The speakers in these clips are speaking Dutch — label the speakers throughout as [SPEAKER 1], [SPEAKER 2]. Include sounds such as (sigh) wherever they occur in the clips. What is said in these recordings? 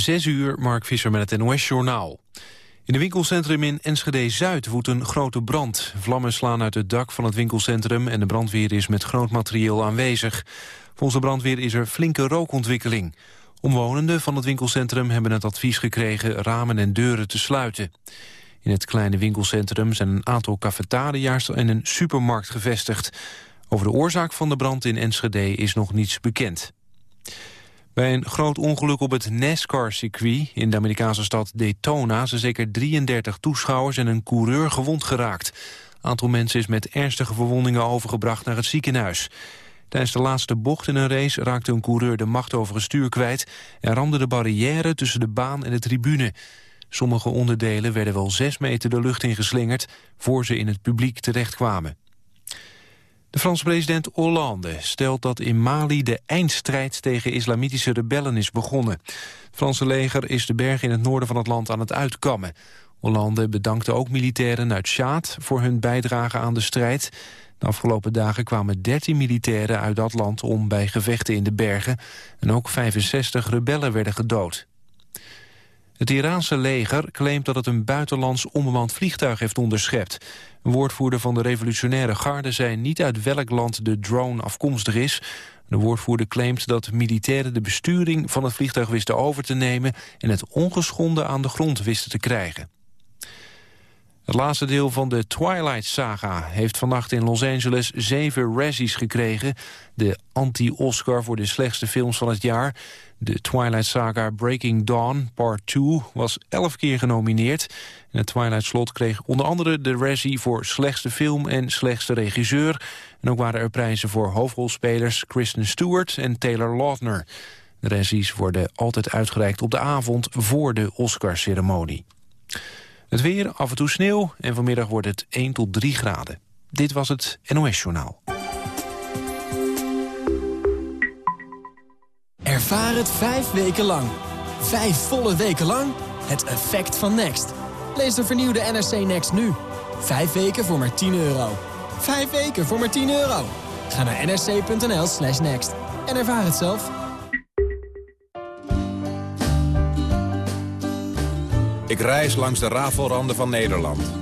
[SPEAKER 1] Zes uur, Mark Visser met het NOS-journaal. In het winkelcentrum in Enschede-Zuid woedt een grote brand. Vlammen slaan uit het dak van het winkelcentrum... en de brandweer is met groot materieel aanwezig. Volgens de brandweer is er flinke rookontwikkeling. Omwonenden van het winkelcentrum hebben het advies gekregen... ramen en deuren te sluiten. In het kleine winkelcentrum zijn een aantal cafetaria's... en een supermarkt gevestigd. Over de oorzaak van de brand in Enschede is nog niets bekend. Bij een groot ongeluk op het NASCAR-circuit in de Amerikaanse stad Daytona... zijn zeker 33 toeschouwers en een coureur gewond geraakt. aantal mensen is met ernstige verwondingen overgebracht naar het ziekenhuis. Tijdens de laatste bocht in een race raakte een coureur de macht over het stuur kwijt... en ramde de barrière tussen de baan en de tribune. Sommige onderdelen werden wel zes meter de lucht ingeslingerd... voor ze in het publiek terechtkwamen. De Franse president Hollande stelt dat in Mali de eindstrijd tegen islamitische rebellen is begonnen. Het Franse leger is de bergen in het noorden van het land aan het uitkammen. Hollande bedankte ook militairen uit Sjaad voor hun bijdrage aan de strijd. De afgelopen dagen kwamen 13 militairen uit dat land om bij gevechten in de bergen. En ook 65 rebellen werden gedood. Het Iraanse leger claimt dat het een buitenlands onbemand vliegtuig heeft onderschept. Een woordvoerder van de revolutionaire garde zei niet uit welk land de drone afkomstig is. De woordvoerder claimt dat militairen de besturing van het vliegtuig wisten over te nemen... en het ongeschonden aan de grond wisten te krijgen. Het laatste deel van de Twilight Saga heeft vannacht in Los Angeles zeven Razzies gekregen. De anti-Oscar voor de slechtste films van het jaar. De Twilight Saga Breaking Dawn Part 2 was elf keer genomineerd. En het Twilight Slot kreeg onder andere de Razzie voor slechtste film en slechtste regisseur. En ook waren er prijzen voor hoofdrolspelers Kristen Stewart en Taylor Lautner. De Razzies worden altijd uitgereikt op de avond voor de Oscarceremonie. Het weer, af en toe sneeuw en vanmiddag wordt het 1 tot 3 graden. Dit was het NOS Journaal.
[SPEAKER 2] Ervaar het vijf weken lang. Vijf volle weken lang. Het effect van Next. Lees de vernieuwde NRC Next nu. Vijf weken voor maar 10 euro. Vijf weken voor maar 10 euro. Ga naar nrc.nl slash next. En ervaar het zelf.
[SPEAKER 3] Ik reis langs de rafelranden van Nederland.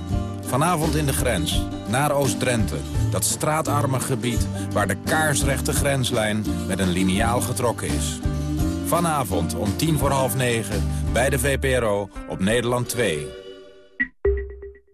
[SPEAKER 3] Vanavond in de grens, naar Oost-Drenthe. Dat straatarme gebied waar de kaarsrechte grenslijn met een liniaal getrokken is. Vanavond om tien voor half negen bij de VPRO op Nederland 2.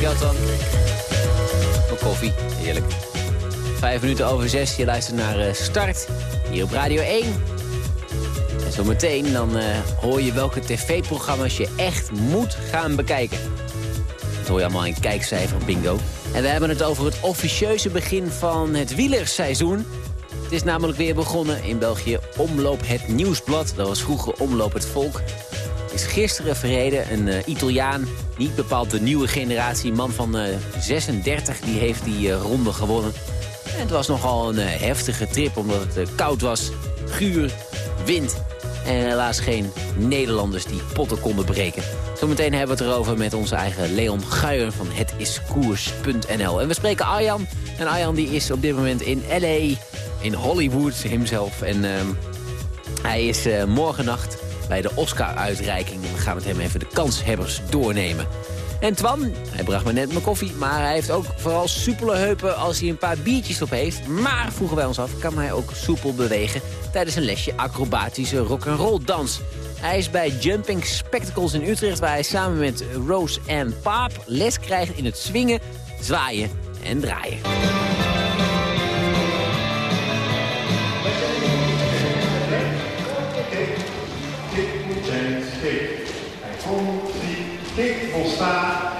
[SPEAKER 4] Dankjewel, Ton. Voor koffie, heerlijk. Vijf minuten over zes, je luistert naar uh, Start, hier op Radio 1. En zometeen dan uh, hoor je welke tv-programma's je echt moet gaan bekijken. Dat hoor je allemaal in kijkcijfer bingo. En we hebben het over het officieuze begin van het wielerseizoen. Het is namelijk weer begonnen in België. Omloop het Nieuwsblad, dat was vroeger Omloop het Volk is gisteren verreden. Een uh, Italiaan, niet bepaald de nieuwe generatie. man van uh, 36, die heeft die uh, ronde gewonnen. En het was nogal een heftige trip, omdat het koud was. Guur, wind en helaas geen Nederlanders die potten konden breken. Zometeen hebben we het erover met onze eigen Leon Guijer van hetiskoers.nl. En we spreken Arjan. En Arjan die is op dit moment in L.A., in Hollywood hemzelf. En ehm, hij is morgennacht bij de Oscar-uitreiking. We gaan met hem even de kanshebbers doornemen. En Twan, hij bracht me net mijn koffie, maar hij heeft ook vooral soepele heupen als hij een paar biertjes op heeft. Maar, vroegen wij ons af, kan hij ook soepel bewegen tijdens een lesje acrobatische rock'n'roll dans. Hij is bij Jumping Spectacles in Utrecht, waar hij samen met Rose en Paap les krijgt in het swingen, zwaaien en draaien.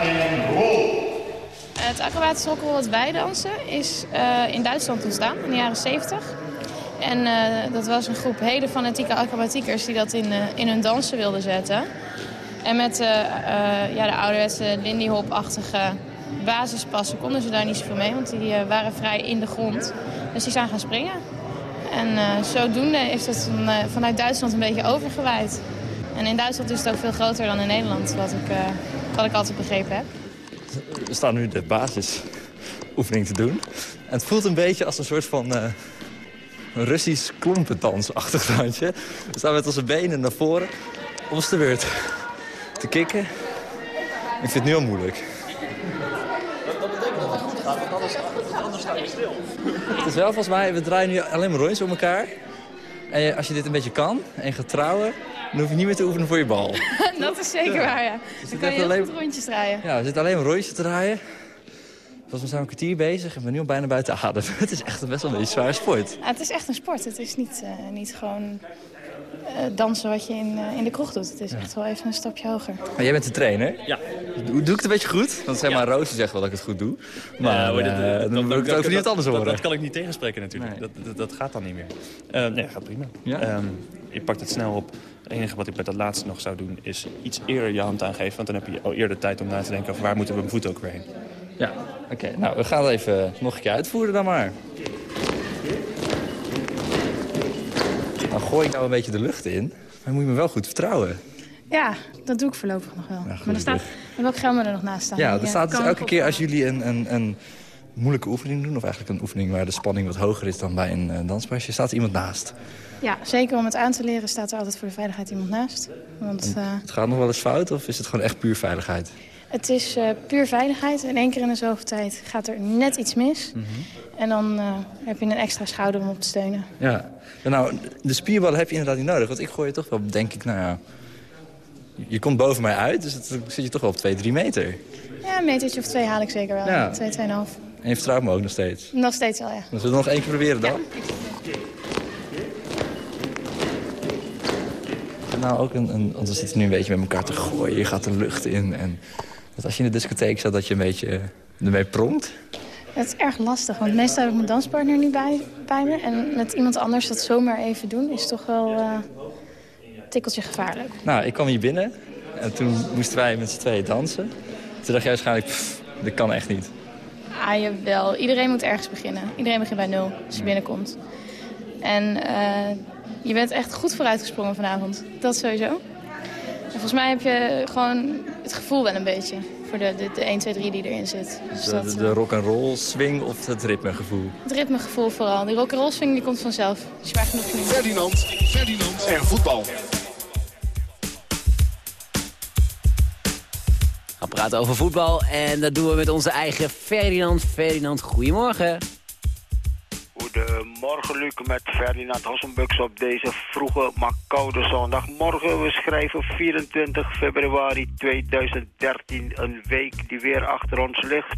[SPEAKER 5] En rol. Het acrobatisch rock'n'roll wat wij dansen is uh, in Duitsland ontstaan in de jaren 70. En uh, dat was een groep hele fanatieke acrobatiekers die dat in, uh, in hun dansen wilden zetten. En met ja, de ouderwetse Lindy Hop-achtige basispassen konden ze daar niet zoveel mee, want die waren vrij in de grond. Dus die zijn gaan springen. En zodoende is het vanuit Duitsland een beetje overgewaaid. En in Duitsland is het ook veel groter dan in Nederland, wat ik, uh, wat ik altijd begrepen heb.
[SPEAKER 6] We staan nu de basisoefening te doen. En het voelt een beetje als een soort van uh, Russisch klompendansachtig randje. We staan met onze benen naar voren om ons de beurt te kikken. Ik vind het nu al moeilijk. Dat betekent dat het goed gaat, want anders, anders sta je stil. Het is wel volgens mij, we draaien nu alleen maar rondjes om elkaar. En als je dit een beetje kan en gaat trouwen, dan hoef je niet meer te oefenen voor je bal. (laughs)
[SPEAKER 5] dat is zeker waar, ja. Dan kan je alleen... goed rondjes draaien.
[SPEAKER 6] Ja, we zitten alleen rondjes te draaien. Volgens mij zijn we een kwartier bezig en we zijn nu al bijna buiten adem. (laughs) het is echt best wel een beetje zware sport.
[SPEAKER 5] Ja, het is echt een sport. Het is niet, uh, niet gewoon dansen wat je in, uh, in de kroeg doet. Het is ja. echt wel even een stapje hoger.
[SPEAKER 6] Maar jij bent de trainer?
[SPEAKER 7] Ja.
[SPEAKER 6] Doe, doe ik het een beetje goed? Want zeg maar, ja. Roosje zegt wel dat ik het goed doe. Maar uh, dat, dat, dan wil ik het over niet anders horen.
[SPEAKER 7] Dat, dat, kan ik niet tegenspreken natuurlijk. Nee. Dat, dat, gaat dan niet meer. nee, gaat prima.
[SPEAKER 6] Ja?
[SPEAKER 7] Um, je pakt het snel op. Het enige wat ik bij dat laatste nog zou doen is iets eerder je hand aangeven. Want dan heb je al eerder tijd om na te denken over waar moeten we mijn voet ook weer heen.
[SPEAKER 6] Ja, oké. Okay, nou, we gaan het even nog een keer uitvoeren dan maar. Dan gooi ik nou een beetje de lucht in. Maar moet je me wel goed vertrouwen.
[SPEAKER 5] Ja, dat doe ik voorlopig nog wel. Maar er staat, welk geld er nog naast staan?
[SPEAKER 6] Ja, er staat dus elke keer als jullie een, een, een moeilijke oefening doen... of eigenlijk een oefening waar de spanning wat hoger is dan bij een uh, danspasje... staat er iemand naast.
[SPEAKER 5] Ja, zeker om het aan te leren staat er altijd voor de veiligheid iemand naast. Want, uh,
[SPEAKER 6] het gaat nog wel eens fout of is het gewoon echt puur veiligheid?
[SPEAKER 5] Het is uh, puur veiligheid. In één keer in de zoveel tijd gaat er net iets mis. Mm -hmm. En dan uh, heb je een extra schouder om op te steunen.
[SPEAKER 6] Ja, nou, de spierballen heb je inderdaad niet nodig. Want ik gooi je toch wel, denk ik, nou ja... Je komt boven mij uit, dus dan zit je toch wel op 2, 3 meter.
[SPEAKER 5] Ja, een metertje of twee haal ik zeker wel. Ja. 2, 2,5.
[SPEAKER 6] En je vertrouwt me ook nog steeds?
[SPEAKER 5] Nog steeds wel, ja.
[SPEAKER 6] Dan zullen we nog één keer proberen dan?
[SPEAKER 5] Ja.
[SPEAKER 6] nou ook een, een... Want we zitten nu een beetje met elkaar te gooien. Je gaat de lucht in. En dat als je in de discotheek zat, dat je een beetje ermee pronkt.
[SPEAKER 5] Het is erg lastig, want meestal heb ik mijn danspartner niet bij, bij me. En met iemand anders dat zomaar even doen, is toch wel uh, een tikkeltje gevaarlijk.
[SPEAKER 6] Nou, ik kwam hier binnen en toen moesten wij met z'n tweeën dansen. Toen dacht jij waarschijnlijk, pff, dat kan echt niet.
[SPEAKER 5] Ah, jawel. Iedereen moet ergens beginnen. Iedereen begint bij nul als je binnenkomt. En uh, je bent echt goed vooruitgesprongen vanavond. Dat sowieso. En volgens mij heb je gewoon het gevoel wel een beetje voor de, de, de 1, 2, 3 die erin zit.
[SPEAKER 6] Dus de, dat, de rock'n'roll swing of het ritmegevoel?
[SPEAKER 5] Het ritmegevoel vooral. Die rock'n'roll swing die komt vanzelf. Maar genoeg genoemd.
[SPEAKER 8] Ferdinand, Ferdinand en voetbal.
[SPEAKER 4] We gaan praten over voetbal en dat doen we met onze eigen Ferdinand. Ferdinand, goedemorgen.
[SPEAKER 9] Goedemorgen Luc met Ferdinand Hossenbux op deze vroege maar koude zondagmorgen. We schrijven 24 februari 2013, een week die weer achter ons ligt.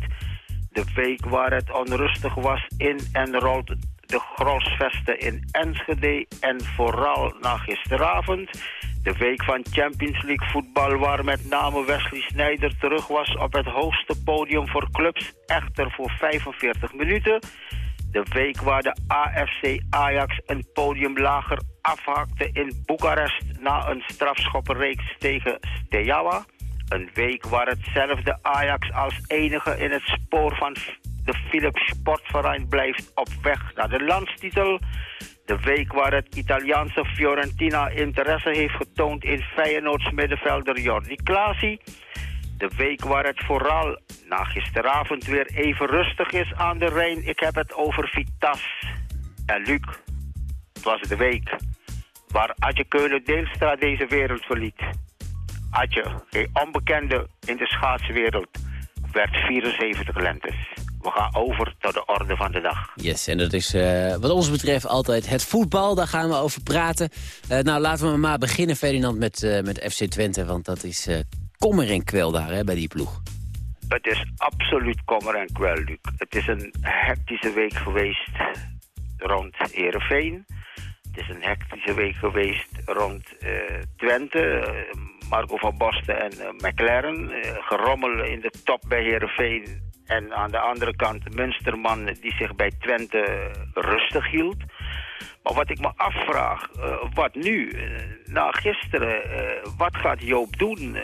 [SPEAKER 9] De week waar het onrustig was in en rond de Grolsvesten in Enschede en vooral na gisteravond. De week van Champions League voetbal waar met name Wesley Sneijder terug was op het hoogste podium voor clubs, echter voor 45 minuten. De week waar de AFC Ajax een podium lager afhakte in Boekarest na een strafschoppenreeks tegen Steaua. Een week waar hetzelfde Ajax als enige in het spoor van de Philips Sportverein blijft op weg naar de landstitel. De week waar het Italiaanse Fiorentina interesse heeft getoond in Feyenoords middenvelder Jordi Klaasie. De week waar het vooral na gisteravond weer even rustig is aan de Rijn. Ik heb het over Vitas en Luc. Het was de week waar Adje Keulen Deelstra deze wereld verliet. Adje, geen onbekende in de schaatswereld, werd 74 lentes. We gaan over tot de orde van de dag.
[SPEAKER 4] Yes, en dat is uh, wat ons betreft altijd het voetbal. Daar gaan we over praten. Uh, nou, laten we maar beginnen, Ferdinand, met, uh, met FC Twente. Want dat is kommer en kwel daar, hè, bij die ploeg.
[SPEAKER 9] Het is absoluut kommer en kwel, Luc. Het is een hectische week geweest rond Heerenveen. Het is een hectische week geweest rond Twente. Marco van Basten en McLaren. gerommel in de top bij Heerenveen en aan de andere kant Munsterman die zich bij Twente rustig hield. Maar wat ik me afvraag, uh, wat nu? Uh, na gisteren, uh, wat gaat Joop doen?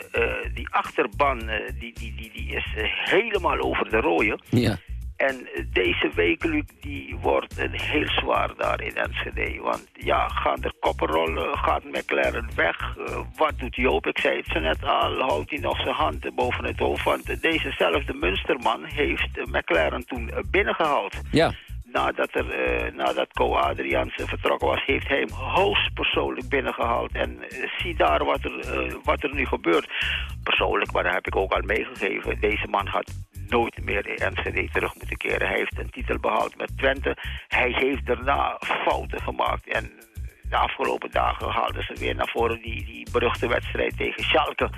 [SPEAKER 9] die achterban die, die, die, die is helemaal over de rode.
[SPEAKER 4] Ja.
[SPEAKER 9] En deze week, Luc, die wordt een heel zwaar daar in Enschede. Want ja, gaan er koppen rollen, gaat McLaren weg. Uh, wat doet Joop? Ik zei het zo net al, houdt hij nog zijn hand boven het hoofd. Want dezezelfde Munsterman heeft McLaren toen binnengehaald.
[SPEAKER 4] Ja.
[SPEAKER 9] Nadat, er, uh, nadat Co Adriaans vertrokken was, heeft hij hem hoogstpersoonlijk binnengehaald. En uh, zie daar wat er, wat er nu gebeurt. Persoonlijk, maar daar heb ik ook al meegegeven. Deze man gaat nooit meer in Enschede terug moeten keren. Hij heeft een titel behaald met Twente. Hij heeft daarna fouten gemaakt. En de afgelopen dagen haalden ze weer naar voren die, die beruchte wedstrijd tegen Schalke.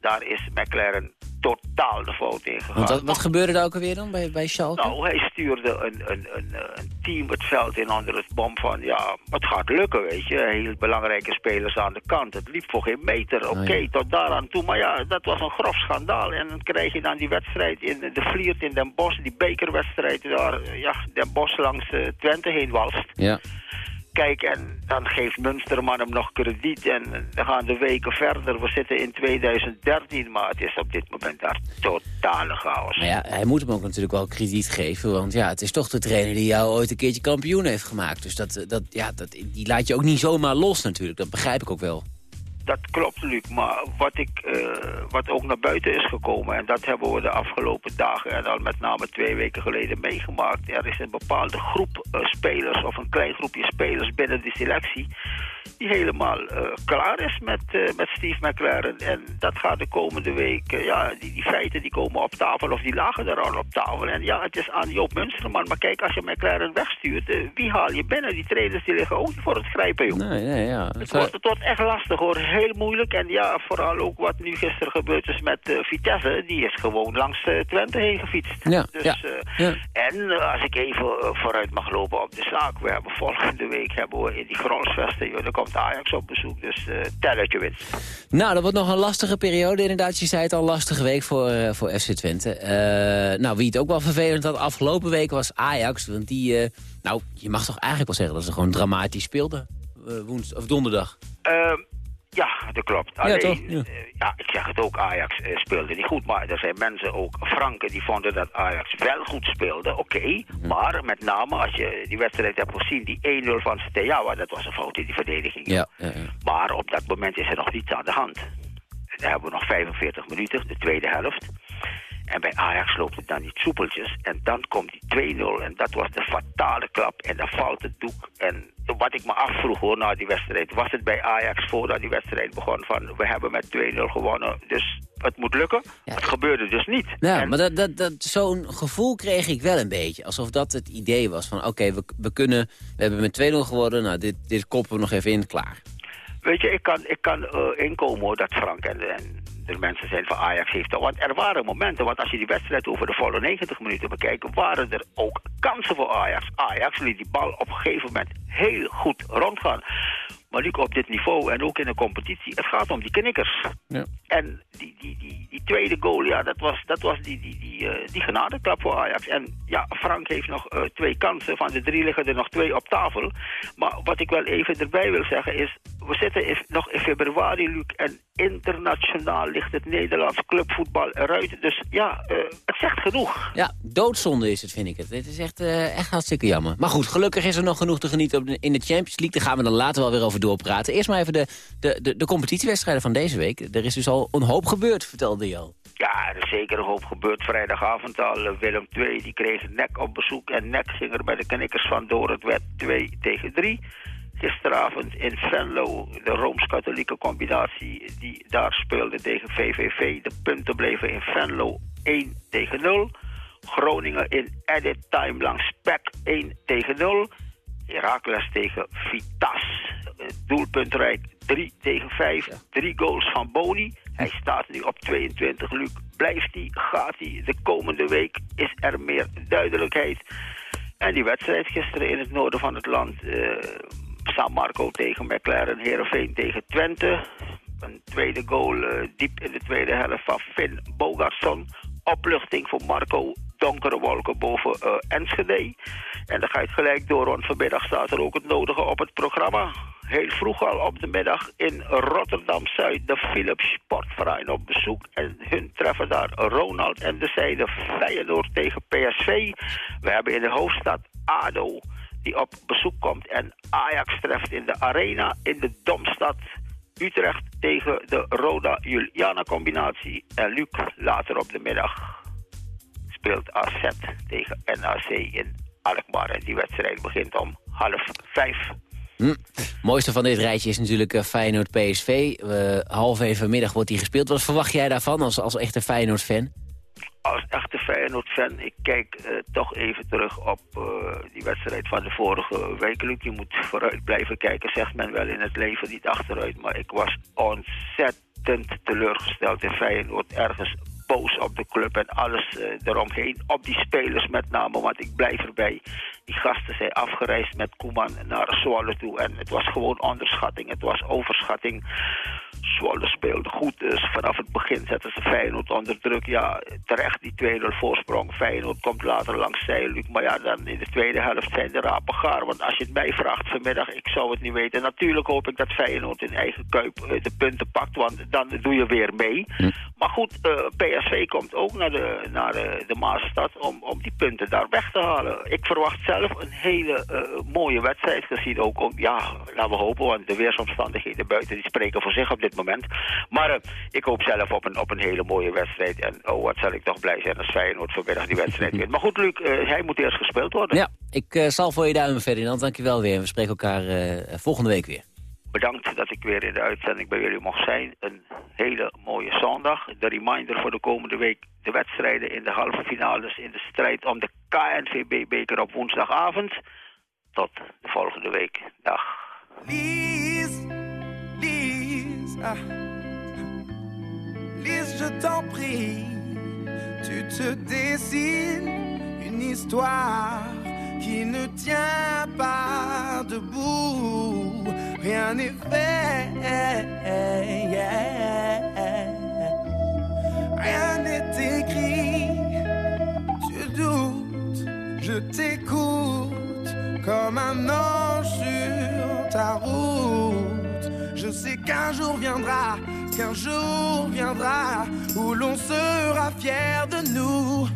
[SPEAKER 9] Daar is McLaren totaal de fout in gegaan.
[SPEAKER 4] Want wat, wat gebeurde er ook alweer dan bij, bij Schalke?
[SPEAKER 9] Nou, hij stuurde een, een, een, een, team het veld in onder het bom van... ja, het gaat lukken, weet je. Heel belangrijke spelers aan de kant. Het liep voor geen meter. Oké, okay, oh, ja. tot daaraan toe. Maar ja, dat was een grof schandaal. En dan krijg je dan die wedstrijd in de Vliert in Den Bosch... die bekerwedstrijd daar, ja, Den Bosch langs uh, Twente heen walst.
[SPEAKER 4] Ja.
[SPEAKER 9] Kijk, en dan geeft Munsterman hem nog krediet en dan gaan de weken verder. We zitten in 2013, maar het is op dit moment daar totale chaos.
[SPEAKER 4] Maar ja, hij moet hem ook natuurlijk wel krediet geven, want ja, het is toch de trainer die jou ooit een keertje kampioen heeft gemaakt. Dus dat, dat, ja, dat, die laat je ook niet zomaar los natuurlijk, dat begrijp ik ook wel.
[SPEAKER 9] Dat klopt, Luc. Maar wat, ik, uh, wat ook naar buiten is gekomen... en dat hebben we de afgelopen dagen en al met name twee weken geleden meegemaakt... er is een bepaalde groep uh, spelers of een klein groepje spelers binnen de selectie... die helemaal uh, klaar is met, met Steve McLaren. En dat gaat de komende week... ja, die, die feiten die komen op tafel of die lagen er al op tafel. En ja, het is aan Joop Munsterman. Maar kijk, als je McLaren wegstuurt... wie haal je binnen? Die trainers die liggen ook niet voor het grijpen, joh.
[SPEAKER 4] Nee, nee, ja.
[SPEAKER 9] Het wordt, het wordt echt lastig, hoor heel moeilijk. En ja, vooral ook wat nu gisteren gebeurd is met uh, Vitesse. Die is gewoon langs uh, Twente heen gefietst.
[SPEAKER 4] Ja,
[SPEAKER 9] dus,
[SPEAKER 4] ja,
[SPEAKER 9] ja. En als ik even vooruit mag lopen op de zaak. We hebben volgende week hebben we in die Grolsvesten. Dan komt Ajax op bezoek. Dus telletje winst.
[SPEAKER 4] Nou, dat wordt nog een lastige periode. Inderdaad, je zei het al, lastige week voor, voor FC Twente. nou, wie het ook wel vervelend had afgelopen week was Ajax. Want die, nou, je mag toch eigenlijk wel zeggen dat ze gewoon dramatisch speelden. woensdag of donderdag.
[SPEAKER 9] Ehm, ja, dat klopt. Alleen,
[SPEAKER 4] ja, toch? Ja.
[SPEAKER 9] Ja. ik zeg het ook, Ajax uh, speelde niet goed. Maar er zijn mensen ook, Franken, die vonden dat Ajax wel goed speelde. Oké, okay, ja. maar met name als je die wedstrijd hebt gezien, die 1-0 van Steaua, dat was een fout in die verdediging.
[SPEAKER 4] Ja,
[SPEAKER 9] maar op dat moment is er nog niets aan de hand. Dan hebben we nog 45 minuten, de tweede helft. En bij Ajax loopt het dan niet soepeltjes. En dan komt die 2-0 en dat was de fatale klap. En dan valt het doek. En wat ik me afvroeg hoor na die wedstrijd... was het bij Ajax voordat die wedstrijd begon van... we hebben met 2-0 gewonnen, dus het moet lukken. Ja. Het gebeurde dus niet.
[SPEAKER 4] Ja, en... maar dat, dat, dat, zo'n gevoel kreeg ik wel een beetje. Alsof dat het idee was van... oké, we, we kunnen... we hebben met 2-0 geworden, nou, dit, dit koppen we nog even in, klaar.
[SPEAKER 9] Weet je, ik kan, ik kan uh, inkomen hoor, dat Frank en, en er mensen zijn van Ajax heeft. Want er waren momenten, want als je die wedstrijd over de volle 90 minuten bekijkt, waren er ook kansen voor Ajax. Ajax liet die bal op een gegeven moment heel goed rondgaan. Maar nu op dit niveau en ook in de competitie, het gaat om die knikkers.
[SPEAKER 4] Ja.
[SPEAKER 9] En die, die, die, die tweede goal, ja, dat was, dat was die, die, die, uh, die genadeklap voor Ajax. En ja, Frank heeft nog uh, twee kansen. Van de drie liggen er nog twee op tafel. Maar wat ik wel even erbij wil zeggen is... we zitten in, nog in februari, Luc... en internationaal ligt het Nederlands clubvoetbal eruit. Dus ja, uh, het zegt genoeg.
[SPEAKER 4] Ja, doodzonde is het, vind ik het. Het is echt, echt hartstikke jammer. Maar goed, gelukkig is er nog genoeg te genieten op de, in de Champions League. Daar gaan we dan later wel weer over doorpraten. Eerst maar even de, de, de, de competitiewedstrijden van deze week. Er is dus al een hoop gebeurd, vertelde je al.
[SPEAKER 9] Ja, er is zeker een hoop gebeurd. Vrijdagavond al Willem II, die kreeg NEC op bezoek. En NEC ging er bij de knikkers van door. Het werd 2 tegen 3. Gisteravond in Venlo, de Rooms-Katholieke combinatie die daar speelde tegen VVV. De punten bleven in Venlo 1 tegen 0. Groningen in added time langs Spek 1 tegen 0. Heracles tegen Vitas. Doelpuntrijk 3 tegen 5. Drie goals van Boni. Hij staat nu op 22. Luc, blijft hij? Gaat hij? De komende week is er meer duidelijkheid. En die wedstrijd gisteren in het noorden van het land... Uh, San Marco tegen McLaren, Heerenveen tegen Twente. Een tweede goal uh, diep in de tweede helft van Finn Bogarsson. Opluchting voor Marco, donkere wolken boven uh, Enschede. En dan ga je gelijk door, want vanmiddag staat er ook het nodige op het programma. Heel vroeg al op de middag in Rotterdam-Zuid de Philips Sportverein op bezoek. En hun treffen daar Ronald en de zijde Feyenoord tegen PSV. We hebben in de hoofdstad ADO die op bezoek komt. En Ajax treft in de Arena in de Domstad Utrecht tegen de Roda-Juliana-combinatie. En Luc later op de middag speelt AZ tegen NAC in Alkmaar. En die wedstrijd begint om half vijf.
[SPEAKER 4] Hm. mooiste van dit rijtje is natuurlijk uh, Feyenoord-PSV. Uh, half even middag wordt die gespeeld. Wat verwacht jij daarvan als, als echte Feyenoord-fan?
[SPEAKER 9] Als echte Feyenoord-fan, ik kijk uh, toch even terug op die wedstrijd van de vorige week. Je moet vooruit blijven kijken, zegt men wel in het leven, niet achteruit. Maar ik was ontzettend teleurgesteld in Feyenoord. Ergens boos op de club en alles eromheen. Op die spelers met name, want ik blijf erbij. Die gasten zijn afgereisd met Koeman naar Zwolle toe. En het was gewoon onderschatting, het was overschatting. Zwolle speelde goed, dus vanaf het begin zetten ze Feyenoord onder druk. Ja, terecht die 2-0 voorsprong. Feyenoord komt later langs Luc. Maar ja, dan in de tweede helft zijn de rapen gaar. Want als je het mij vraagt vanmiddag, ik zou het niet weten. Natuurlijk hoop ik dat Feyenoord in eigen kuip de punten pakt, want dan doe je weer mee. Maar goed, uh, PSV komt ook naar de, naar de, de Maasstad om, om die punten daar weg te halen. Ik verwacht zelf een hele uh, mooie wedstrijd gezien. Ook, ook, ja, laten we hopen, want de weersomstandigheden buiten die spreken voor zich op dit moment. Maar uh, ik hoop zelf op een, op een hele mooie wedstrijd. En oh, wat zal ik toch blij zijn als Feyenoord vanmiddag die wedstrijd wint. Maar goed, Luc, uh, hij moet eerst gespeeld worden.
[SPEAKER 4] Ja, ik zal voor je duimen, Ferdinand. Dankjewel weer. We spreken elkaar volgende week weer.
[SPEAKER 9] Bedankt dat ik weer in de uitzending bij jullie mocht zijn. Een hele mooie zondag. De reminder voor de komende week. De wedstrijden in de halve finales in de strijd om de KNVB-beker op woensdagavond. Tot de volgende week. Dag.
[SPEAKER 10] Lise, ah. Lise, je t'en prie. Tu te dessines une histoire qui ne tient pas debout. Rien n'est fait, rien n'est écrit. Tu doutes, je t'écoute comme un ange sur ta route. Je sais qu'un jour viendra, qu'un jour viendra où l'on sera fier de nous.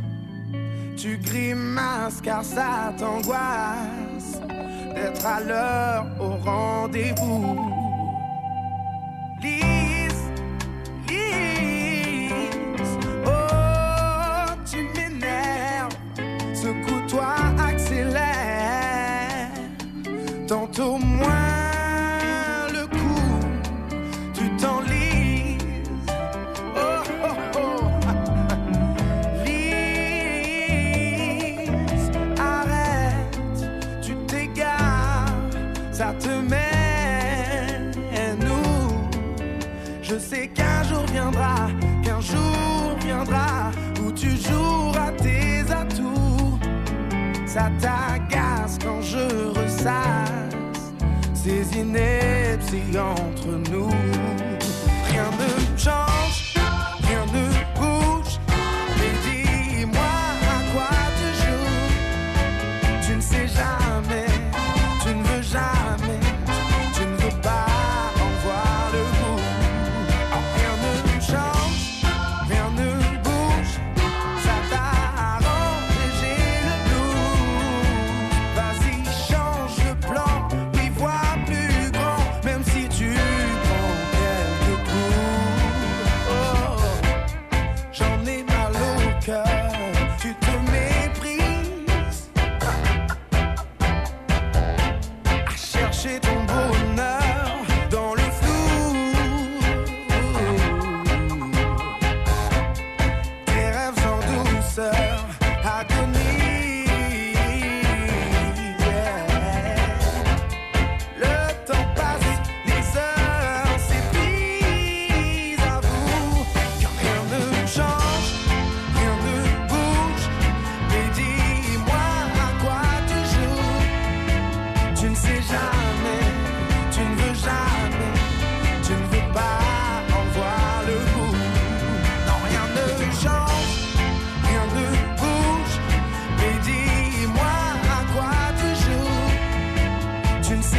[SPEAKER 10] Tu grimaces car ça t'angoisse d'être à l'heure au rendez-vous.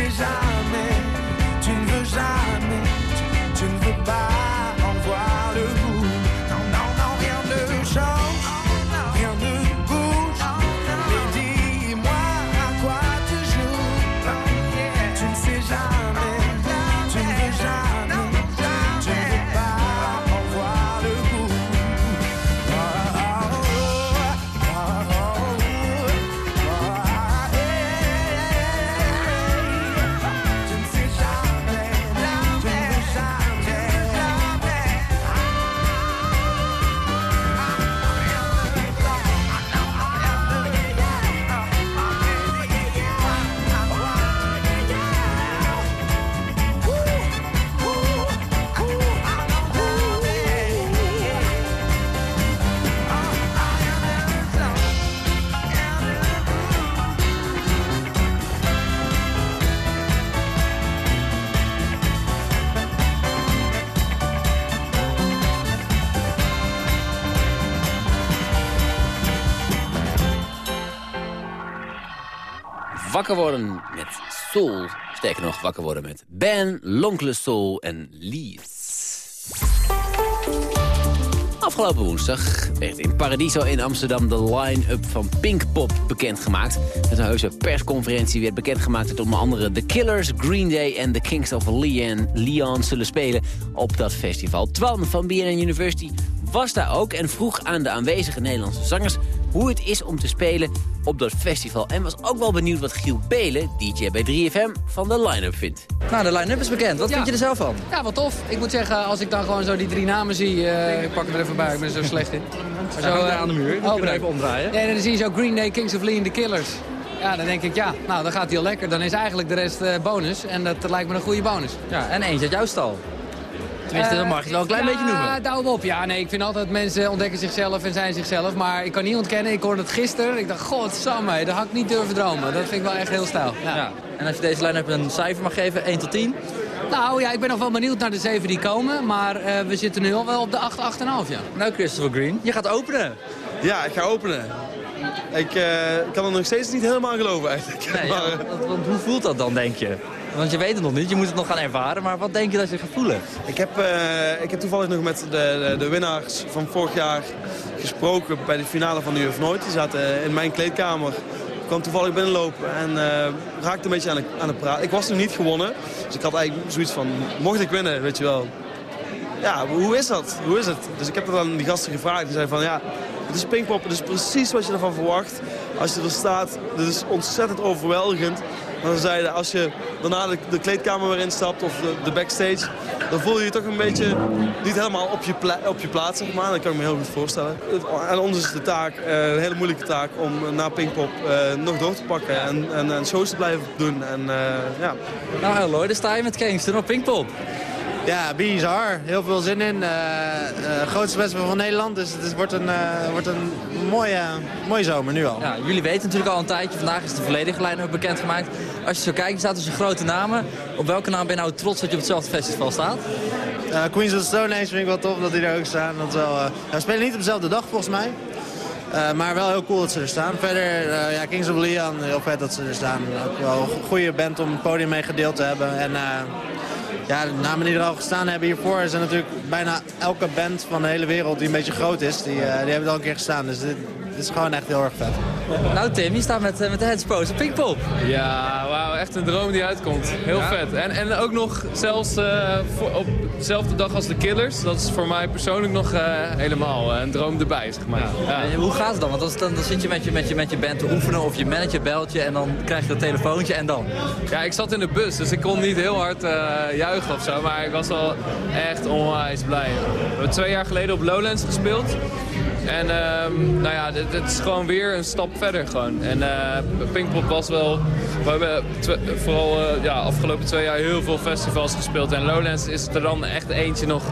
[SPEAKER 10] que.
[SPEAKER 4] Wakker worden met Soul. Sterker nog, wakker worden met Ben, L'Oncle Soul en Leaves. Afgelopen woensdag werd in Paradiso in Amsterdam de line-up van Pinkpop bekendgemaakt. Met een heuse persconferentie werd bekendgemaakt dat onder andere The Killers, Green Day en The Kings of Leon, Leon zullen spelen op dat festival. Twan van BNN University was daar ook en vroeg aan de aanwezige Nederlandse zangers hoe het is om te spelen op dat festival. En was ook wel benieuwd wat Giel Belen, DJ bij 3FM, van de line-up vindt.
[SPEAKER 11] Nou, de line-up is bekend. Wat
[SPEAKER 12] Ja.
[SPEAKER 11] vind je er zelf van?
[SPEAKER 12] Ja, wat tof. Ik moet zeggen, als ik dan gewoon zo die drie namen zie... eh, ik pak hem er even bij, ik ben er zo slecht in. (laughs) Maar eh,
[SPEAKER 11] aan de muur.
[SPEAKER 12] Bedankt.
[SPEAKER 11] even omdraaien.
[SPEAKER 12] Ja, en dan zie je zo Green Day, Kings of Leon, The Killers. Ja, dan denk ik, ja, nou, dan gaat hij al lekker. Dan is eigenlijk de rest eh, bonus. En dat lijkt me een goede bonus.
[SPEAKER 11] Ja, en eentje uit jouw stal. Tenminste, dat mag je wel een klein
[SPEAKER 12] ja,
[SPEAKER 11] beetje noemen.
[SPEAKER 12] Ja, douw op. Ja, nee, ik vind altijd mensen ontdekken zichzelf en zijn zichzelf. Maar ik kan niet ontkennen, ik hoorde het gisteren. Ik dacht, godsamme, dat had ik niet durven dromen. Dat vind ik wel echt heel stijl. Ja.
[SPEAKER 11] Ja. En als je deze line-up een cijfer mag geven, 1 tot 10?
[SPEAKER 12] Nou ja, ik ben nog wel benieuwd naar de zeven die komen. Maar eh, we zitten nu al wel op de 8, 8,5, ja.
[SPEAKER 11] Nou, Christopher Green, je gaat openen.
[SPEAKER 13] Ja, ik ga openen. Ik eh, kan er nog steeds niet helemaal geloven eigenlijk.
[SPEAKER 11] Nee,
[SPEAKER 13] Maar,
[SPEAKER 11] ja, want, want hoe voelt dat dan, denk je? Want je weet het nog niet, je moet het nog gaan ervaren. Maar wat denk je dat je gaat voelen?
[SPEAKER 13] ik, heb, eh, ik heb toevallig nog met de, de, winnaars van vorig jaar gesproken bij de finale van de Juf Nooit. Die zaten in mijn kleedkamer. Ik kwam toevallig binnenlopen en eh, raakte een beetje aan de, aan de praat. Ik was nog niet gewonnen, dus ik had eigenlijk zoiets van, mocht ik winnen, weet je wel. Ja, hoe is dat? Hoe is het? Dus ik heb dat aan die gasten gevraagd. Die zeiden van, ja, het is Pinkpop, het is precies wat je ervan verwacht. Als je er staat, dit is ontzettend overweldigend. Ze zeiden, als je daarna de, kleedkamer weer instapt of de, backstage... dan voel je je toch een beetje niet helemaal op je, op je plaats, zeg maar. Dat kan ik me heel goed voorstellen. En ons is de taak, eh, een hele moeilijke taak, om na Pinkpop eh, nog door te pakken. En, en, en shows te blijven doen. En, eh, ja.
[SPEAKER 11] Nou, hallo, daar sta je met Kingston op Pinkpop.
[SPEAKER 14] Ja, bizar. Heel veel zin in. Eh, grootste festival van Nederland, dus het is- wordt een, eh, wordt een mooie, mooie zomer nu al.
[SPEAKER 11] Ja, jullie weten natuurlijk al een tijdje, vandaag is de volledige line-up bekendgemaakt. Als je zo kijkt, staat tussen grote namen. Op welke naam ben je nou trots dat je op hetzelfde festival staat?
[SPEAKER 14] Queens of the Stone Age vind ik wel tof dat die er ook staan. Dat wel, ja, we spelen niet op dezelfde dag volgens mij. Maar wel heel cool dat ze er staan. Verder, eh, ja, Kings of Leon, heel vet dat ze er staan. Ook wel een goede band om het podium mee gedeeld te hebben. En ja, de namen die er al gestaan hebben hiervoor... zijn natuurlijk bijna elke band van de hele wereld die een beetje groot is. Die, eh, die hebben er al een keer gestaan. Dus dit is gewoon echt heel erg vet.
[SPEAKER 11] Nou Tim, je staat met, eh, met de headspose op Pinkpop.
[SPEAKER 15] Ja, wauw, echt een droom die uitkomt. Heel
[SPEAKER 11] Ja?
[SPEAKER 15] vet. En, en ook nog zelfs eh, voor, op dezelfde dag als de Killers. Dat is voor mij persoonlijk nog eh, helemaal een droom erbij, zeg maar. Ja.
[SPEAKER 11] En hoe gaat het dan? Want als- dan, dan zit je met, je met je met je band te oefenen of je manager belt je en dan krijg je dat telefoontje en dan?
[SPEAKER 15] Ja, ik zat in de bus, dus ik kon niet heel hard eh, juichen of zo. Maar ik was wel echt onwijs blij. We hebben twee jaar geleden op Lowlands gespeeld. En ehm, nou ja, dit, dit is gewoon weer een stap verder gewoon. En eh Pinkpop was wel... We hebben vooral eh, ja, afgelopen twee jaar heel veel festivals gespeeld. En Lowlands is er dan echt eentje nog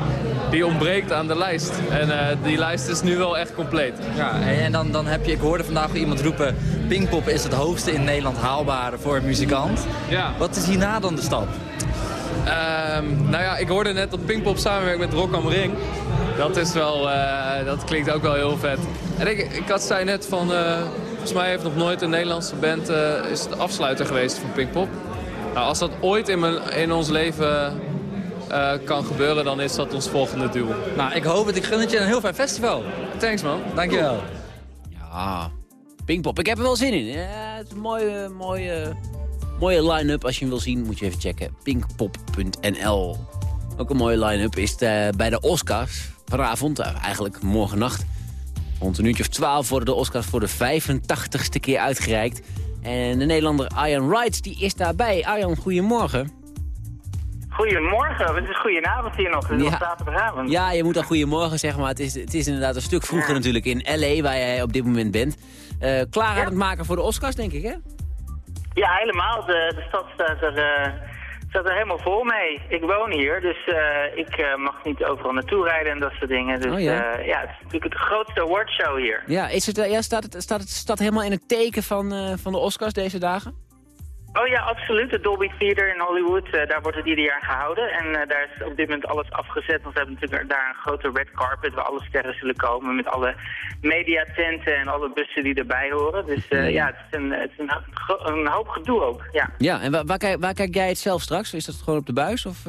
[SPEAKER 15] die ontbreekt aan de lijst. En eh, die lijst is nu wel echt compleet.
[SPEAKER 11] Ja, en dan, dan heb je, ik hoorde vandaag iemand roepen, Pinkpop is het hoogste in Nederland haalbare voor een muzikant.
[SPEAKER 15] Ja.
[SPEAKER 11] Wat is hierna dan de stap?
[SPEAKER 15] Ehm, nou ja, ik hoorde net dat Pinkpop samenwerkt met Rock am Ring. Dat is wel, eh, dat klinkt ook wel heel vet. En ik, ik had zei net van, eh, volgens mij heeft nog nooit een Nederlandse band eh, is de afsluiter geweest van Pinkpop. Nou, als dat ooit in, mijn, in ons leven eh, kan gebeuren, dan is dat ons volgende doel.
[SPEAKER 11] Nou, ik hoop het. Ik gun het je een heel fijn festival.
[SPEAKER 15] Thanks man.
[SPEAKER 11] Dankjewel.
[SPEAKER 4] Ja, Pinkpop. Ik heb er wel zin in. Ja, het is een mooie, mooie, mooie line-up. Als je hem wil zien, moet je even checken. Pinkpop.nl Ook een mooie line-up is eh, bij de Oscars. Vanavond, eh, eigenlijk morgen nacht. Rond een uurtje of twaalf worden de Oscars voor de 85ste keer uitgereikt. En de Nederlander Arjan Wright die is daarbij. Arjan, goedemorgen.
[SPEAKER 16] Goedemorgen, het is goedenavond hier nog. Het is
[SPEAKER 4] Ja.
[SPEAKER 16] nog zaterdagavond.
[SPEAKER 4] Ja, je moet al goedemorgen zeggen, maar het is, het is inderdaad een stuk vroeger natuurlijk in L.A. waar jij op dit moment bent. Eh, klaar aan het maken voor de Oscars, denk ik, hè?
[SPEAKER 16] Ja, helemaal. De, de stad staat er, eh, staat er helemaal vol mee. Ik woon hier, dus eh, ik eh, mag niet overal naartoe rijden en dat soort dingen. Dus
[SPEAKER 4] Oh, ja?
[SPEAKER 16] eh, ja, het is natuurlijk de grootste awardshow hier.
[SPEAKER 4] Ja, is het, ja staat, het, staat het staat helemaal in het teken van, van de Oscars deze dagen?
[SPEAKER 16] Oh ja, absoluut. Het Dolby Theater in Hollywood, eh, daar wordt het ieder jaar gehouden. En eh, daar is op dit moment alles afgezet, want we hebben natuurlijk daar een grote red carpet waar alle sterren zullen komen met alle mediatenten en alle bussen die erbij horen. Dus eh, ja, het is, een, het is een, ho- een hoop gedoe ook, ja.
[SPEAKER 4] Ja, en waar, waar, kijk, waar kijk jij het zelf straks? Is dat gewoon op de buis of,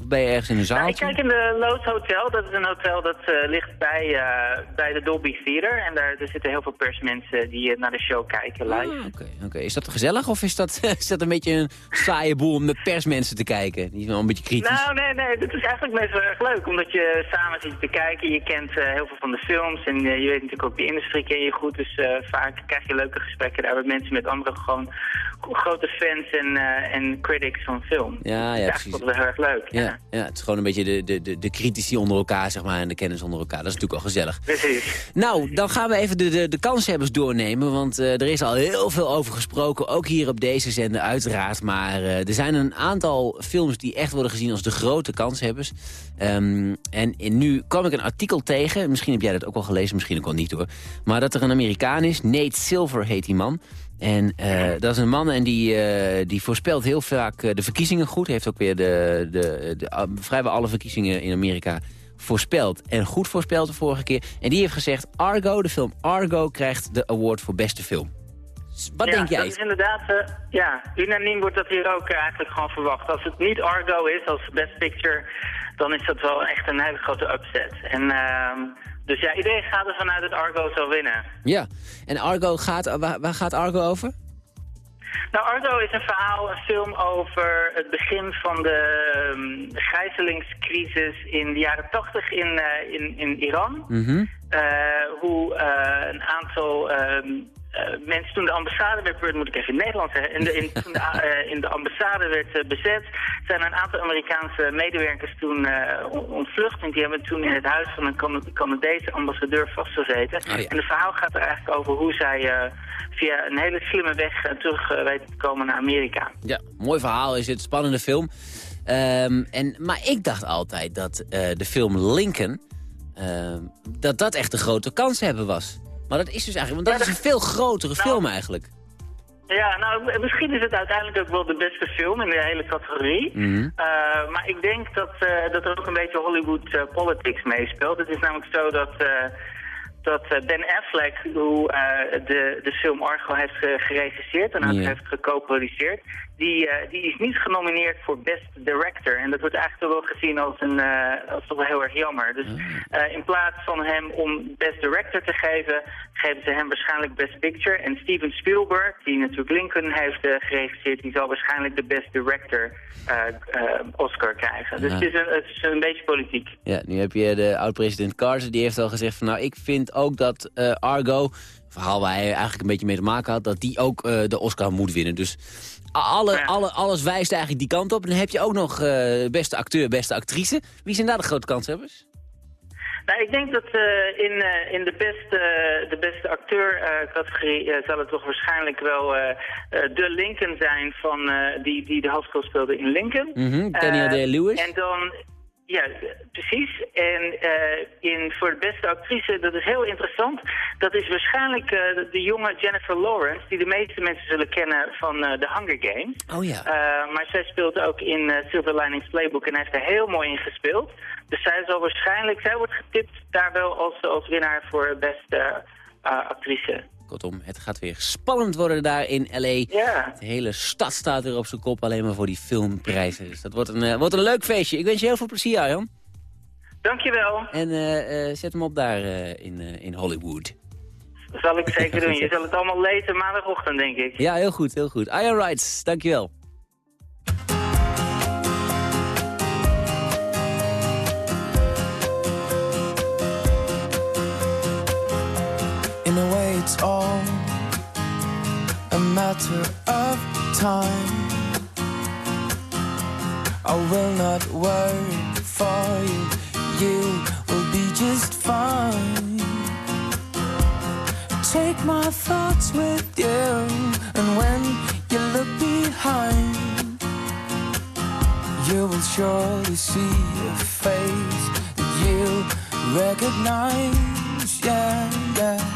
[SPEAKER 4] of ben je ergens in een
[SPEAKER 16] Nou, ik
[SPEAKER 4] zaal?
[SPEAKER 16] kijk in de Loos Hotel. Dat is een hotel dat eh, ligt bij, eh, bij de Dolby Theater. En daar er zitten heel veel persmensen die eh, naar de show kijken live.
[SPEAKER 4] Oké, is dat gezellig of is dat, (laughs) is dat een beetje een saaie boel om met persmensen te kijken? Die wel een beetje kritisch.
[SPEAKER 16] Nou, nee, nee, dat is eigenlijk best wel erg leuk. Omdat je samen zit te kijken. Je kent heel veel van de films. En je weet natuurlijk ook de industrie ken je goed. Dus vaak krijg je leuke gesprekken daar met mensen met andere gewoon grote fans en, en critics van film.
[SPEAKER 4] Ja, ja,
[SPEAKER 16] dat is eigenlijk wel heel erg leuk.
[SPEAKER 4] Ja, ja, het is gewoon een beetje de, de, de, de critici onder elkaar, zeg maar, en de kennis onder elkaar. Dat is natuurlijk wel gezellig.
[SPEAKER 16] Precies.
[SPEAKER 4] Nou, dan gaan we even de, de, de kanshebbers doornemen, want eh, er is al heel veel over gesproken. Ook hier op deze zender uiteraard, maar eh, er zijn een aantal films die echt worden gezien als de grote kanshebbers. Ehm, en, en nu kwam ik een artikel tegen, misschien heb jij dat ook wel gelezen, misschien ook niet hoor. Maar dat er een Amerikaan is, Nate Silver heet die man. En eh, dat is een man en die, eh, die voorspelt heel vaak eh, de verkiezingen goed. Hij heeft ook weer de, de, de, vrijwel alle verkiezingen in Amerika voorspeld. En goed voorspeld de vorige keer. En die heeft gezegd, Argo, de film Argo, krijgt de award voor beste film. Wat
[SPEAKER 16] ja,
[SPEAKER 4] denk jij?
[SPEAKER 16] dat is inderdaad, ja, unaniem wordt dat hier ook eigenlijk gewoon verwacht. Als het niet Argo is als Best Picture, dan is dat wel echt een hele grote upset. En, ehm, dus ja, iedereen gaat ervan uit dat Argo zal winnen.
[SPEAKER 4] Ja, en Argo gaat, waar, waar gaat Argo over?
[SPEAKER 16] Nou, Argo is een verhaal, een film over het begin van de um, gijzelingscrisis in de jaren tachtig in, uh, in, in Iran.
[SPEAKER 4] Mhm.
[SPEAKER 16] Uh, hoe uh, een aantal um, mensen toen de ambassade werd, moet ik even in het Nederlands zeggen, in de, in, toen de, (laughs) in de ambassade werd bezet, zijn een aantal Amerikaanse medewerkers toen ontvlucht. En die hebben toen in het huis van een Canadese ambassadeur vastgezeten.
[SPEAKER 4] Oh, ja.
[SPEAKER 16] En het verhaal gaat er eigenlijk over hoe zij via een hele slimme weg terug weten te komen naar Amerika.
[SPEAKER 4] Ja, mooi verhaal is het, spannende film. Um, en, maar ik dacht altijd dat de film Lincoln, uh, dat dat echt een grote kans hebben was. Maar dat is dus eigenlijk, want dat is een veel grotere nou, film eigenlijk.
[SPEAKER 16] Ja, nou, misschien is het uiteindelijk ook wel de beste film in de hele categorie.
[SPEAKER 4] Mm -hmm.
[SPEAKER 16] uh, maar ik denk dat, uh, dat er ook een beetje Hollywood uh, politics meespeelt. Het is namelijk zo dat dat Ben Affleck, hoe de, de film Argo heeft geregisseerd en yeah. heeft geco-produceerd, die, uh, die is niet genomineerd voor Best Director. En dat wordt eigenlijk wel gezien als, een, uh, als toch wel heel erg jammer. Dus in plaats van hem om Best Director te geven, geven ze hem waarschijnlijk Best Picture. En Steven Spielberg, die natuurlijk Lincoln heeft geregisseerd, die zal waarschijnlijk de Best Director Oscar krijgen. Dus
[SPEAKER 4] Ja.
[SPEAKER 16] het, is een, het is een beetje politiek.
[SPEAKER 4] Ja, nu heb je de oud-president Carter, die heeft al gezegd van... nou, ik vind ook dat eh, Argo, verhaal waar hij eigenlijk een beetje mee te maken had... dat die ook eh, de Oscar moet winnen. Dus alle, alle, alles wijst eigenlijk die kant op. En dan heb je ook nog eh, beste acteur, beste actrice. Wie zijn daar de grote kanshebbers?
[SPEAKER 16] Nou, ik denk dat uh, in, uh, in de beste, uh, de beste acteur-categorie zal het toch waarschijnlijk wel de Lincoln zijn van, die, die de hoofdrol speelde in Lincoln.
[SPEAKER 4] Mm -hmm. Daniel Day-Lewis.
[SPEAKER 16] En dan, ja, precies. En in, voor de beste actrice, dat is heel interessant, dat is waarschijnlijk de, de, jonge Jennifer Lawrence, die de meeste mensen zullen kennen van de Hunger Games.
[SPEAKER 4] Oh ja.
[SPEAKER 16] maar zij speelt ook in Silver Linings Playbook en hij heeft er heel mooi in gespeeld. Dus zij zal waarschijnlijk, zij wordt getipt daar wel als, als winnaar voor beste uh, actrice.
[SPEAKER 4] Kortom, het gaat weer spannend worden daar in L.A.
[SPEAKER 16] Ja.
[SPEAKER 4] De hele stad staat weer op zijn kop alleen maar voor die filmprijzen. Dus dat wordt een, uh, wordt een leuk feestje. Ik wens je heel veel plezier, Arjan.
[SPEAKER 16] Dankjewel.
[SPEAKER 4] En uh, zet hem op daar in, in Hollywood.
[SPEAKER 16] Dat zal ik zeker (laughs) doen. Je zal het allemaal lezen maandagochtend, denk ik.
[SPEAKER 4] Ja, heel goed, heel goed. Arjan Wrights, dankjewel.
[SPEAKER 10] It's all a matter of time. I will not worry for you, you will be just fine. Take my thoughts with you, and when you look behind, you will surely see a face that you recognize. Yeah, yeah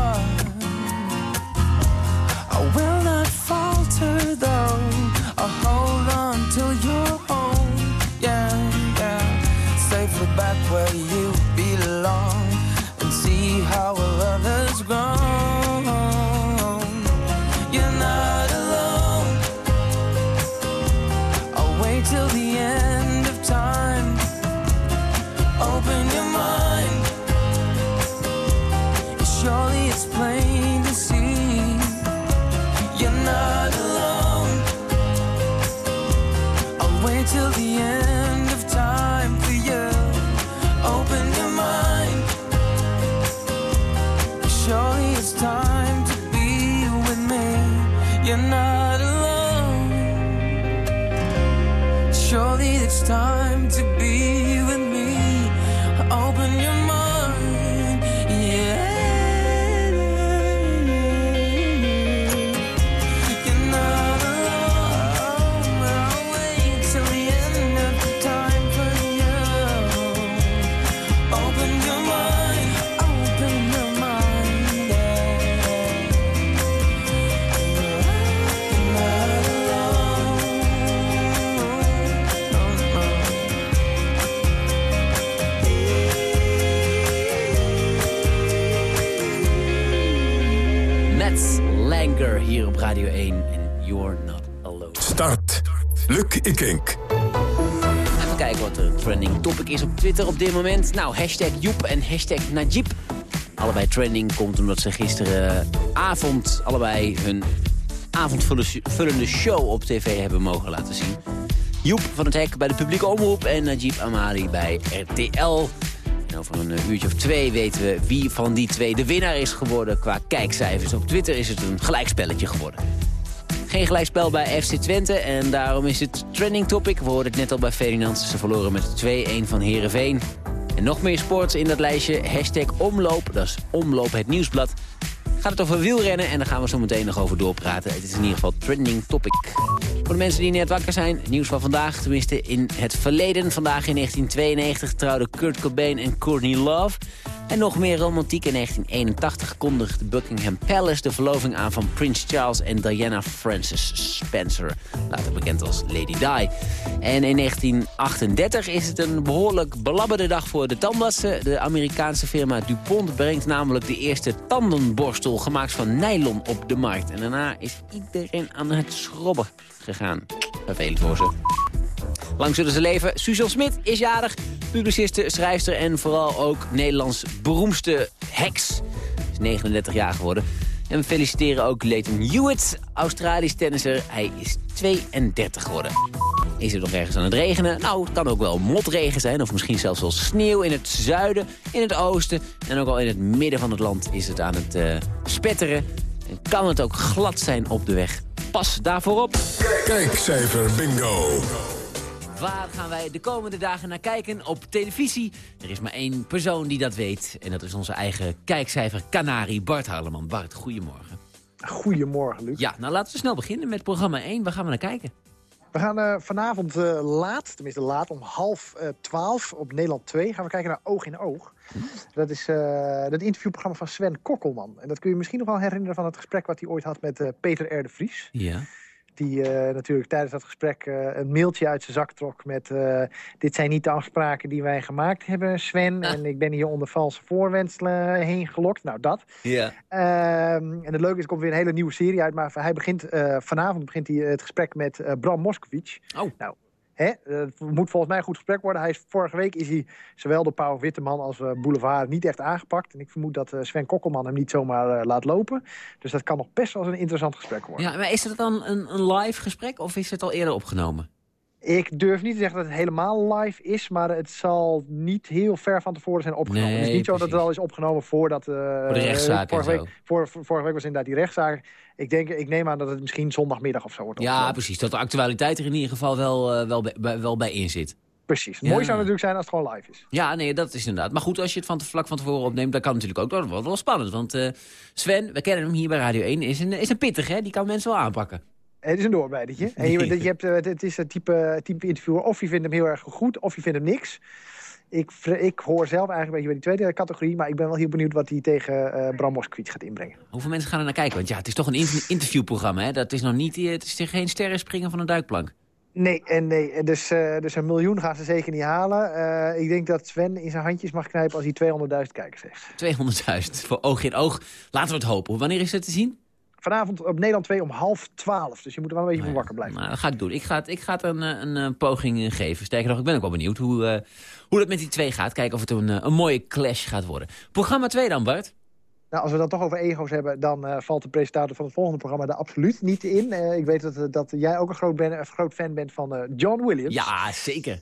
[SPEAKER 4] Hier op Radio 1 en You're Not Alone.
[SPEAKER 3] Start. Luc Ikink.
[SPEAKER 4] Even kijken wat de trending topic is op Twitter op dit moment. Nou, hashtag Joep en hashtag Najib. Allebei trending komt omdat ze gisteravond allebei hun avondvullende show op tv hebben mogen laten zien. Joep van het Hek bij de publieke omroep en Najib Amali bij RTL. En over een eh, uurtje of twee weten we wie van die twee de winnaar is geworden qua kijkcijfers. Op Twitter is het een gelijkspelletje geworden. Geen gelijkspel bij FC Twente en daarom is het trending topic. We hoorden het net al bij Ferdinand. Ze verloren met 2-1 van Heerenveen. En nog meer sport in dat lijstje. Hashtag omloop, dat is omloop het nieuwsblad. Gaat het over wielrennen en daar gaan we zo meteen nog over doorpraten. Het is in ieder geval trending topic. Voor de mensen die net wakker zijn, nieuws van vandaag. Tenminste in het verleden. Vandaag in 1992 trouwden Kurt Cobain en Courtney Love. En nog meer romantiek. In 1981 kondigde Buckingham Palace de verloving aan van Prins Charles en Diana Frances Spencer. Later bekend als Lady Di. En in 1938 is het een behoorlijk belabberde dag voor de tandartsen. De Amerikaanse firma DuPont brengt namelijk de eerste tandenborstel gemaakt van nylon op de markt. En daarna is iedereen aan het schrobben gegaan. Vervelend voor ze. Lang zullen ze leven. Suzanne Smit is jarig. Publiciste, schrijfster en vooral ook Nederlands beroemdste heks. Is 39 jaar geworden. En we feliciteren ook Leighton Hewitt, Australisch tennisser. Hij is 32 geworden. Is het nog ergens aan het regenen? Nou, het kan ook wel motregen zijn. Of misschien zelfs wel sneeuw in het zuiden, in het oosten. En ook al in het midden van het land is het aan het eh, spetteren. En kan het ook glad zijn op de weg. Pas daarvoor op.
[SPEAKER 3] Kijkcijfer bingo.
[SPEAKER 4] Waar gaan wij de komende dagen naar kijken op televisie? Er is maar één persoon die dat weet. En dat is onze eigen kijkcijfer Canari Bart Harleman. Bart, goedemorgen.
[SPEAKER 17] Goedemorgen, Luc.
[SPEAKER 4] Ja, nou laten we snel beginnen met programma 1. Waar gaan we naar kijken?
[SPEAKER 17] We gaan eh, vanavond eh, laat, tenminste laat, om half eh, twaalf op Nederland 2... gaan we kijken naar Oog in Oog. Dat is uh, het interviewprogramma van Sven Kokkelman. En dat kun je misschien nog wel herinneren van het gesprek... wat hij ooit had met uh, Peter R. de Vries.
[SPEAKER 4] Ja.
[SPEAKER 17] Die uh, natuurlijk tijdens dat gesprek een mailtje uit zijn zak trok met... dit zijn niet de afspraken die wij gemaakt hebben, Sven. En ik ben hier onder valse voorwenselen heen gelokt. Nou, dat.
[SPEAKER 4] Ja.
[SPEAKER 17] Ehm, en het leuke is, er komt weer een hele nieuwe serie uit. Maar hij begint, vanavond begint hij het gesprek met Bram Moskowitz.
[SPEAKER 4] Oh.
[SPEAKER 17] Nou, Hè, het moet volgens mij een goed gesprek worden. Hij is, vorige week is hij zowel door Pauw Witteman als uh, Boulevard niet echt aangepakt. En ik vermoed dat uh, Sven Kokkelman hem niet zomaar laat lopen. Dus dat kan nog best wel eens een interessant gesprek worden.
[SPEAKER 4] Ja, maar is het dan een, een live gesprek of is het al eerder opgenomen?
[SPEAKER 17] Ik durf niet te zeggen dat het helemaal live is, maar het zal niet heel ver van tevoren zijn opgenomen.
[SPEAKER 4] Nee,
[SPEAKER 17] het is niet
[SPEAKER 4] precies.
[SPEAKER 17] zo dat het al is opgenomen voordat...
[SPEAKER 4] Voor de rechtszaak
[SPEAKER 17] vorige week, vorige week was inderdaad die rechtszaak. Ik, denk, ik neem aan dat het misschien zondagmiddag of zo wordt
[SPEAKER 4] Ja, precies. Dat de actualiteit er in ieder geval wel, uh, wel, bij, wel bij in zit.
[SPEAKER 17] Precies.
[SPEAKER 4] Ja.
[SPEAKER 17] mooie zou natuurlijk zijn als het gewoon live is.
[SPEAKER 4] Ja, nee, dat is inderdaad. Maar goed, als je het van te vlak van tevoren opneemt, dan kan het natuurlijk ook. Dat wordt wel spannend. Want eh, Sven, we kennen hem hier bij Radio 1, is een, is een pittig, hè? Die kan mensen wel aanpakken.
[SPEAKER 17] Het is een doorbijdertje. En je, je hebt, eh, het is een type, type interviewer. Of je vindt hem heel erg goed, of je vindt hem niks. Ik, ik hoor zelf eigenlijk een beetje bij die tweede categorie. Maar ik ben wel heel benieuwd wat hij tegen eh Bram Moskowitz gaat inbrengen.
[SPEAKER 4] Hoeveel mensen gaan er naar kijken? Want ja, het is toch een in- interviewprogramma, hè? Dat is nog niet, eh, het is geen sterren springen van een duikplank.
[SPEAKER 17] Nee, en nee. Dus, dus een miljoen gaan ze zeker niet halen. Ik denk dat Sven in zijn handjes mag knijpen als hij 200.000 kijkers heeft.
[SPEAKER 4] 200.000 voor oog in oog. Laten we het hopen. Wanneer is het te zien?
[SPEAKER 17] Vanavond op Nederland 2 om half 12. Dus je moet er wel een beetje van wakker blijven.
[SPEAKER 4] Nou, dat ga ik doen. Ik ga het, ik ga het een, eh, een, eh, poging eh, geven. Sterker nog, ik ben ook wel benieuwd hoe, eh, hoe dat met die twee gaat. Kijken of het een, een mooie clash gaat worden. Programma 2 dan, Bart?
[SPEAKER 17] Nou, als we dan toch over ego's hebben, dan valt de presentator van het volgende programma er absoluut niet in. Ik weet dat, dat jij ook een groot, ben, een groot fan bent van John Williams.
[SPEAKER 4] Ja, zeker.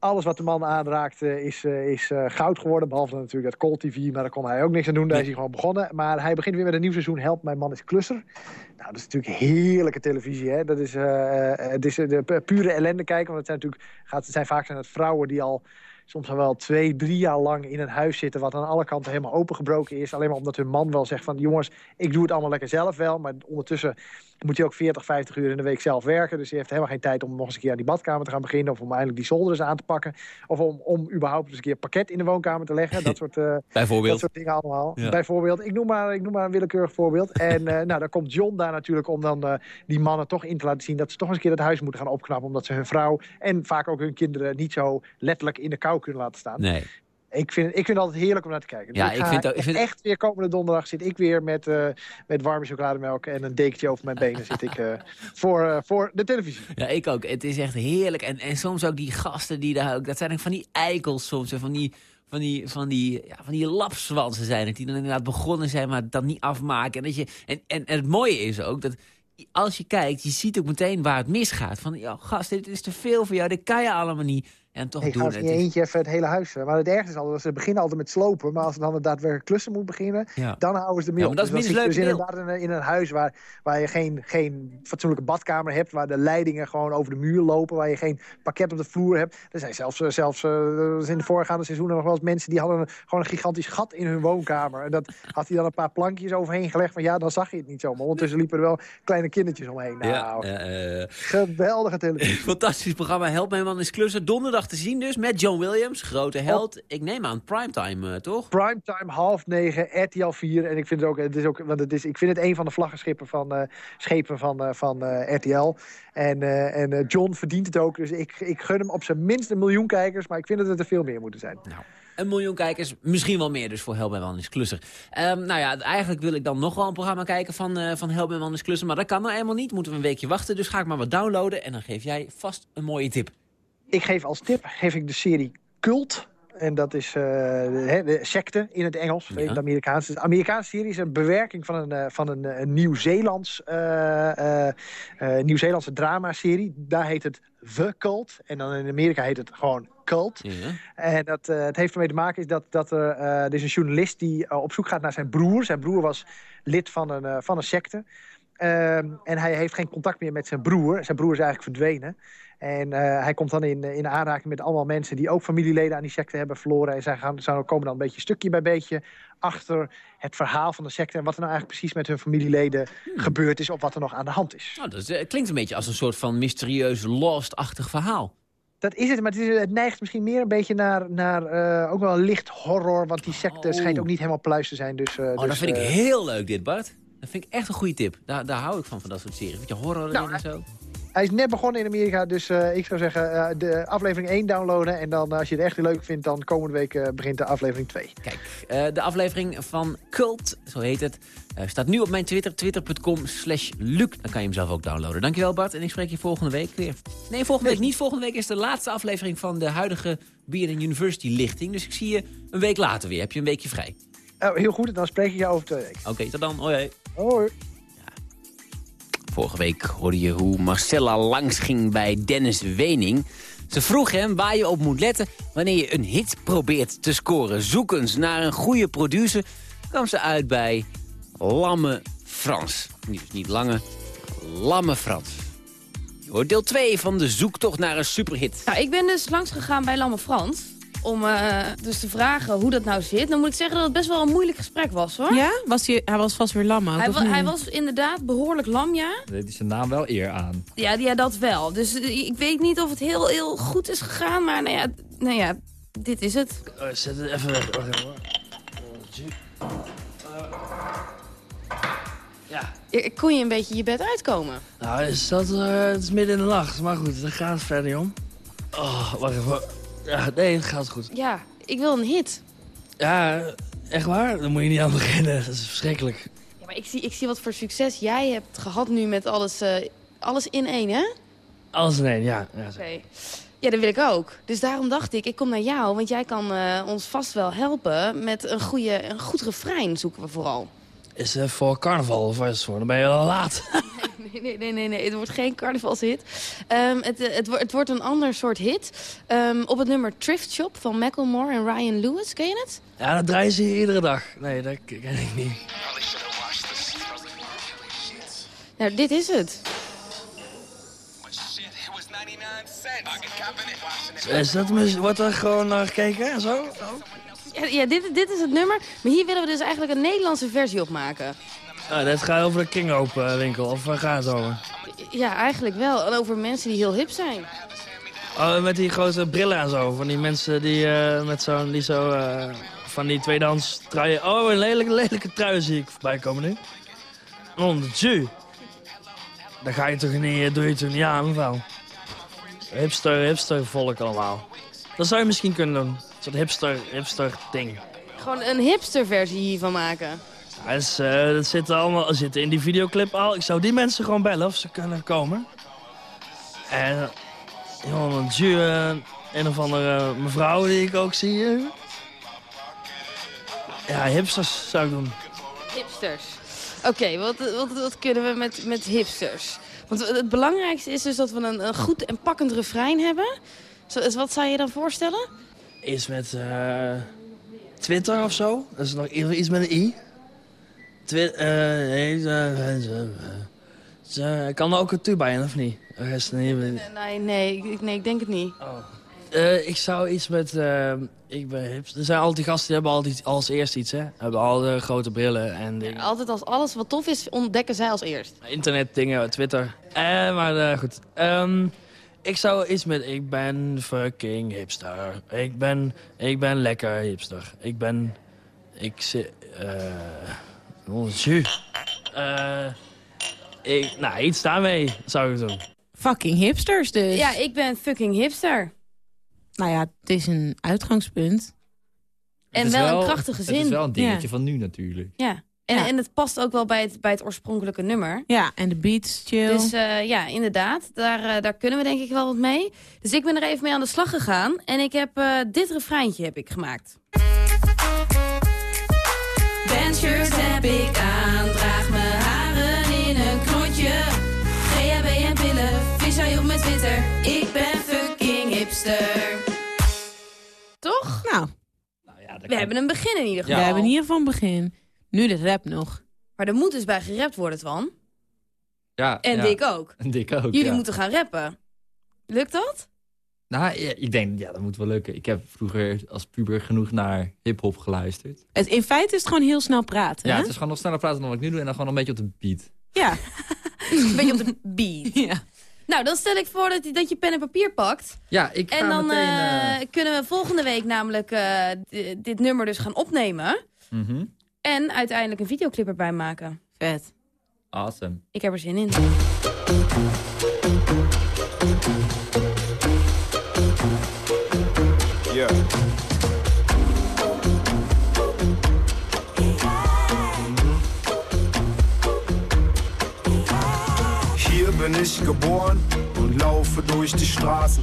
[SPEAKER 17] Alles wat de man aanraakt eh, is, eh, is eh, goud geworden. Behalve natuurlijk dat Call TV, maar daar kon hij ook niks aan doen. Daar is hij gewoon begonnen. Maar hij begint weer met een nieuw seizoen. Help, mijn man is klusser. Nou, dat is natuurlijk heerlijke televisie. Hè? Dat is, het is de pu- pure ellende kijken. Want het zijn natuurlijk gaat, het zijn vaak zijn het vrouwen die al soms al wel twee, drie jaar lang in een huis zitten... wat aan alle kanten helemaal opengebroken is. Alleen maar omdat hun man wel zegt van... jongens, ik doe het allemaal lekker zelf wel. Maar ondertussen moet hij ook 40, 50 uur in de week zelf werken. Dus hij heeft helemaal geen tijd om nog eens een keer aan die badkamer te gaan beginnen... of om eindelijk die zolder eens aan te pakken. Of om, om überhaupt eens een keer pakket in de woonkamer te leggen. Dat (laughs) soort, eh,
[SPEAKER 4] Bijvoorbeeld.
[SPEAKER 17] dat soort dingen allemaal.
[SPEAKER 4] Ja.
[SPEAKER 17] Bijvoorbeeld, ik noem, maar, ik noem maar een willekeurig voorbeeld. En eh, nou, dan komt John daar natuurlijk om dan eh, die mannen toch in te laten zien... dat ze toch eens een keer het huis moeten gaan opknappen... omdat ze hun vrouw en vaak ook hun kinderen niet zo letterlijk in de kou kunnen laten staan.
[SPEAKER 4] Nee.
[SPEAKER 17] Ik vind, ik vind het altijd heerlijk om naar te kijken. Dus
[SPEAKER 4] Ja,
[SPEAKER 17] ik,
[SPEAKER 4] ik vind ook- ik vind-
[SPEAKER 17] echt weer komende donderdag zit ik weer met, eh, met warme chocolademelk en een dekentje over mijn benen zit ik eh, (laughs) voor, eh, voor de televisie.
[SPEAKER 4] Ja, ik ook. Het is echt heerlijk. En, en soms ook die gasten die daar ook... Dat zijn ook van die eikels soms. En van die, van die, van die, ja, van die lapswansen zijn het. Die dan inderdaad begonnen zijn, maar dat niet afmaken. En, dat je, en, en, en het mooie is ook dat als je kijkt, je ziet ook meteen waar het misgaat. Van, ja, gast, dit is te veel voor jou. Dit kan je allemaal niet. En toch
[SPEAKER 17] Ik
[SPEAKER 4] doen
[SPEAKER 17] ga
[SPEAKER 4] het.
[SPEAKER 17] in je eentje even het hele huis. eh, Maar het ergste is altijd, dat ze beginnen altijd met slopen. Maar als ze dan het daadwerkelijk klussen moet beginnen,
[SPEAKER 4] Ja.
[SPEAKER 17] dan houden ze ermee
[SPEAKER 4] Ja,
[SPEAKER 17] op.
[SPEAKER 4] maar dat is
[SPEAKER 17] Dus
[SPEAKER 4] minst
[SPEAKER 17] je
[SPEAKER 4] leuke
[SPEAKER 17] dus inderdaad in, een- in een huis waar, waar je geen, geen fatsoenlijke badkamer hebt. Waar de leidingen gewoon over de muur lopen. Waar je geen pakket op de vloer hebt. Er zijn zelfs, eh, zelfs eh, in de voorgaande seizoenen nog wel eens mensen die hadden een, gewoon een gigantisch gat in hun woonkamer. En dat had hij dan een paar plankjes overheen gelegd. Van ja, dan zag je het niet zo. Maar ondertussen liepen er wel kleine kindertjes omheen. Nou,
[SPEAKER 4] Ja, eh, eh,
[SPEAKER 17] geweldige televisie. (laughs)
[SPEAKER 4] Fantastisch programma. Help mijn man is klussen. Donderdag te zien dus met John Williams. Grote held. Ik neem aan primetime, eh, toch?
[SPEAKER 17] Primetime, half negen, RTL 4. En ik vind het ook, het is ook want het is, ik vind het een van de vlaggenschippen van, eh, schepen van, eh, van RTL. En, en John verdient het ook. Dus ik, ik gun hem op zijn minst een miljoen kijkers. Maar ik vind dat het er veel meer moeten zijn.
[SPEAKER 4] Nou, Een miljoen kijkers, misschien wel meer dus voor Help mijn man is klusser. Ehm, nou ja, eigenlijk wil ik dan nog wel een programma kijken van, eh van Help mijn man is klusser. Maar dat kan nou helemaal niet. Moeten we een weekje wachten. Dus ga ik maar wat downloaden. En dan geef jij vast een mooie tip.
[SPEAKER 17] Ik geef als tip geef ik de serie Cult. En dat is eh, de, de secte in het Engels, in het Amerikaans. Dus de Amerikaanse serie is een bewerking van een, eh, van een, eh, een Nieuw-Zeelands, eh, Nieuw-Zeelandse dramaserie. Daar heet het The Cult. En dan in Amerika heet het gewoon Cult. En dat, het heeft ermee te maken is dat, dat er, er is een journalist die op zoek gaat naar zijn broer. Zijn broer was lid van een, van een secte. Ehm, en hij heeft geen contact meer met zijn broer. Zijn broer is eigenlijk verdwenen. En eh, hij komt dan in, in aanraking met allemaal mensen die ook familieleden aan die secte hebben verloren. En zij gaan, zij komen dan een beetje stukje bij beetje achter het verhaal van de secte. En wat er nou eigenlijk precies met hun familieleden gebeurd is of wat er nog aan de hand is.
[SPEAKER 4] Nou, dat is, eh, klinkt een beetje als een soort van mysterieus Lost-achtig verhaal.
[SPEAKER 17] Dat is het, maar het, is, het neigt misschien meer een beetje naar, naar eh, ook wel een licht horror. Want die secte schijnt ook niet helemaal pluis te zijn. Dus, eh,
[SPEAKER 4] Oh, dat
[SPEAKER 17] dus,
[SPEAKER 4] vind ik
[SPEAKER 17] eh,
[SPEAKER 4] heel leuk dit, Bart. Dat vind ik echt een goede tip. Daar, daar hou ik van, van dat soort series. Beetje horror
[SPEAKER 17] Nou,
[SPEAKER 4] en zo.
[SPEAKER 17] Hij is net begonnen in Amerika, dus eh, ik zou zeggen eh, de aflevering 1 downloaden. En dan eh, als je het echt leuk vindt, dan komende week begint de aflevering 2.
[SPEAKER 4] Kijk, de aflevering van Cult, zo heet het, staat nu op mijn Twitter, twitter.com slash Luc. Dan kan je hem zelf ook downloaden. Dankjewel Bart en ik spreek je volgende week weer. Nee, volgende week niet. Volgende week is de laatste aflevering van de huidige BNN University lichting. Dus ik zie je een week later weer. Heb je een weekje vrij.
[SPEAKER 17] Oh, heel goed, dan spreek ik jou over twee weken.
[SPEAKER 4] Oké, tot dan. Hoi.
[SPEAKER 17] Hoi.
[SPEAKER 4] Vorige week hoorde je hoe Marcella langs ging bij Dennis Wening. Ze vroeg hem waar je op moet letten wanneer je een hit probeert te scoren. Zoekens naar een goede producer kwam ze uit bij Lamme Frans. Niet, niet lange, Lamme Frans. hoort deel 2 van de zoektocht naar een superhit.
[SPEAKER 18] Nou, ik ben dus langs gegaan bij Lamme Frans. Om uh, dus te vragen hoe dat nou zit. Dan moet ik zeggen dat het best wel een moeilijk gesprek was, hoor.
[SPEAKER 19] Ja? Was hij, hij was vast weer lam ook,
[SPEAKER 18] hij, wa hij, was inderdaad behoorlijk lam, ja.
[SPEAKER 20] Deed hij zijn naam wel eer aan.
[SPEAKER 18] Ja, ja dat wel. Dus uh, ik weet niet of het heel, heel goed is gegaan. Maar nou ja, nou ja dit is het.
[SPEAKER 21] Oh, zet het even weg. Wacht even,
[SPEAKER 18] Ja. Kon je een beetje je bed uitkomen?
[SPEAKER 21] Nou, is dat, uh, het is midden in de nacht. Maar goed, daar gaat het verder om. Oh, wacht even. Ja, nee, het gaat goed.
[SPEAKER 18] Ja, ik wil een hit.
[SPEAKER 21] Ja, echt waar? Dan moet je niet aan beginnen. Dat is verschrikkelijk.
[SPEAKER 18] Ja, maar ik zie, ik zie wat voor succes jij hebt gehad nu met alles, uh, alles in één, hè?
[SPEAKER 21] Alles in één, ja. ja
[SPEAKER 18] Oké. Ja, dat wil ik ook. Dus daarom dacht ik, ik kom naar jou. Want jij kan uh, ons vast wel helpen met een, goede, een goed refrein zoeken we vooral.
[SPEAKER 21] Is het voor carnaval of is het voor? Dan ben je al laat. (laughs)
[SPEAKER 18] nee, nee, nee, nee, nee. Het wordt geen carnavalshit. Um, het, het, het, wordt een ander soort hit. Um, op het nummer Thrift Shop van Macklemore en Ryan Lewis. Ken je het?
[SPEAKER 21] Ja, dat draaien ze hier iedere dag. Nee, dat ken ik niet.
[SPEAKER 18] Nou, dit is het.
[SPEAKER 21] Is dat, wordt er gewoon naar gekeken en zo?
[SPEAKER 18] Ja dit, dit is het nummer. Maar hier willen we dus eigenlijk een Nederlandse versie op maken.
[SPEAKER 21] Ah, dit gaat over de King Hope winkel, of waar gaat het over?
[SPEAKER 18] Ja, eigenlijk wel. En over mensen die heel hip zijn.
[SPEAKER 21] Oh, met die grote brillen en zo. Van die mensen die uh, met zo'n, die zo, uh, van die tweedehands truien. Oh, een lelijke, lelijke trui zie ik voorbij komen nu. Oh, de Daar ga je toch niet, doe je toch niet aan, mevrouw? Hipster, hipster volk allemaal. Dat zou je misschien kunnen doen. Zo'n hipster, hipster ding.
[SPEAKER 18] Gewoon een hipster versie hiervan maken.
[SPEAKER 21] Ja, dat, is, uh, dat zit allemaal, zit in die videoclip al. Ik zou die mensen gewoon bellen of ze kunnen komen. En joh, een duur, een of andere mevrouw die ik ook zie hier. Ja, hipsters zou ik doen.
[SPEAKER 18] Hipsters. Oké, okay, wat, wat, wat kunnen we met, met hipsters? Want het belangrijkste is dus dat we een, een goed en pakkend refrein hebben. Dus wat zou je dan voorstellen?
[SPEAKER 21] Iets met uh, Twitter of zo. Dat is nog iets met een i. Twitter. Uh, kan er ook een tuba in, of niet?
[SPEAKER 18] Nee, nee, nee, ik, nee, ik denk het niet.
[SPEAKER 21] Oh. Uh, ik zou iets met... Uh, ik ben hips. Er zijn altijd die gasten die hebben altijd als eerst iets, hè? Hebben al de grote brillen en dingen.
[SPEAKER 18] Ja, altijd als alles wat tof is, ontdekken zij als eerst.
[SPEAKER 21] Internet dingen, Twitter. Eh, maar goed. Um, ik zou iets met... Ik ben fucking hipster. Ik ben, ik ben lekker hipster. Ik ben... Ik zit... Eh... Oh, uh, ik, nou, iets daarmee zou ik doen.
[SPEAKER 19] Fucking hipsters dus.
[SPEAKER 18] Ja, ik ben fucking hipster.
[SPEAKER 19] Nou ja, het is een uitgangspunt.
[SPEAKER 18] En wel, wel, een krachtige zin. Het
[SPEAKER 20] is wel een dingetje ja. van nu natuurlijk.
[SPEAKER 18] Ja. En, ja. en het past ook wel bij het, bij het oorspronkelijke nummer.
[SPEAKER 19] Ja, en de beats chill.
[SPEAKER 18] Dus uh, ja, inderdaad, daar, uh, daar kunnen we denk ik wel wat mee. Dus ik ben er even mee aan de slag gegaan. En ik heb uh, dit refreintje heb ik gemaakt. Bandshirt heb ik aan, draag mijn haren in een knotje. GHB en pillen, vis op met Twitter. Ik ben fucking hipster. Toch?
[SPEAKER 19] Nou.
[SPEAKER 20] nou ja,
[SPEAKER 18] we
[SPEAKER 20] kan...
[SPEAKER 18] hebben een begin in ieder geval.
[SPEAKER 19] We hebben in ieder geval een begin. Nu de rap nog.
[SPEAKER 18] Maar er moet dus bij gerapt worden, Twan.
[SPEAKER 20] Ja.
[SPEAKER 18] En
[SPEAKER 20] ja.
[SPEAKER 18] Dick ook.
[SPEAKER 20] En Dick ook,
[SPEAKER 18] Jullie
[SPEAKER 20] ja.
[SPEAKER 18] moeten gaan rappen. Lukt dat?
[SPEAKER 20] Nou, ja, ik denk, ja, dat moet wel lukken. Ik heb vroeger als puber genoeg naar hip-hop geluisterd.
[SPEAKER 19] Het, in feite is het gewoon heel snel praten.
[SPEAKER 20] Ja,
[SPEAKER 19] hè?
[SPEAKER 20] het is gewoon nog sneller praten dan wat ik nu doe en dan gewoon een beetje op de beat.
[SPEAKER 19] Ja. (laughs)
[SPEAKER 18] een beetje op de beat. (laughs)
[SPEAKER 19] Ja.
[SPEAKER 18] Nou, dan stel ik voor dat, dat je pen en papier pakt.
[SPEAKER 20] Ja, ik ga
[SPEAKER 18] En dan
[SPEAKER 20] meteen,
[SPEAKER 18] uh,
[SPEAKER 20] uh...
[SPEAKER 18] kunnen we volgende week namelijk uh, dit nummer dus gaan opnemen.
[SPEAKER 20] Mm -hmm.
[SPEAKER 18] En uiteindelijk een videoclip erbij maken.
[SPEAKER 19] Vet.
[SPEAKER 20] Awesome.
[SPEAKER 18] Ik heb er zin in.
[SPEAKER 22] Yeah. Hier bin ich geboren und laufe durch die Straßen.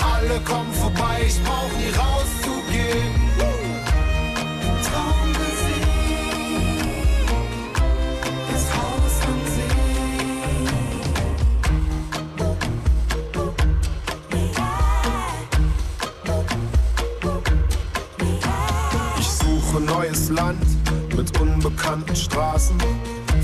[SPEAKER 22] Alle kommen vorbei, ich brauch nie rauszugehen. Ich suche neues Land mit unbekannten Straßen.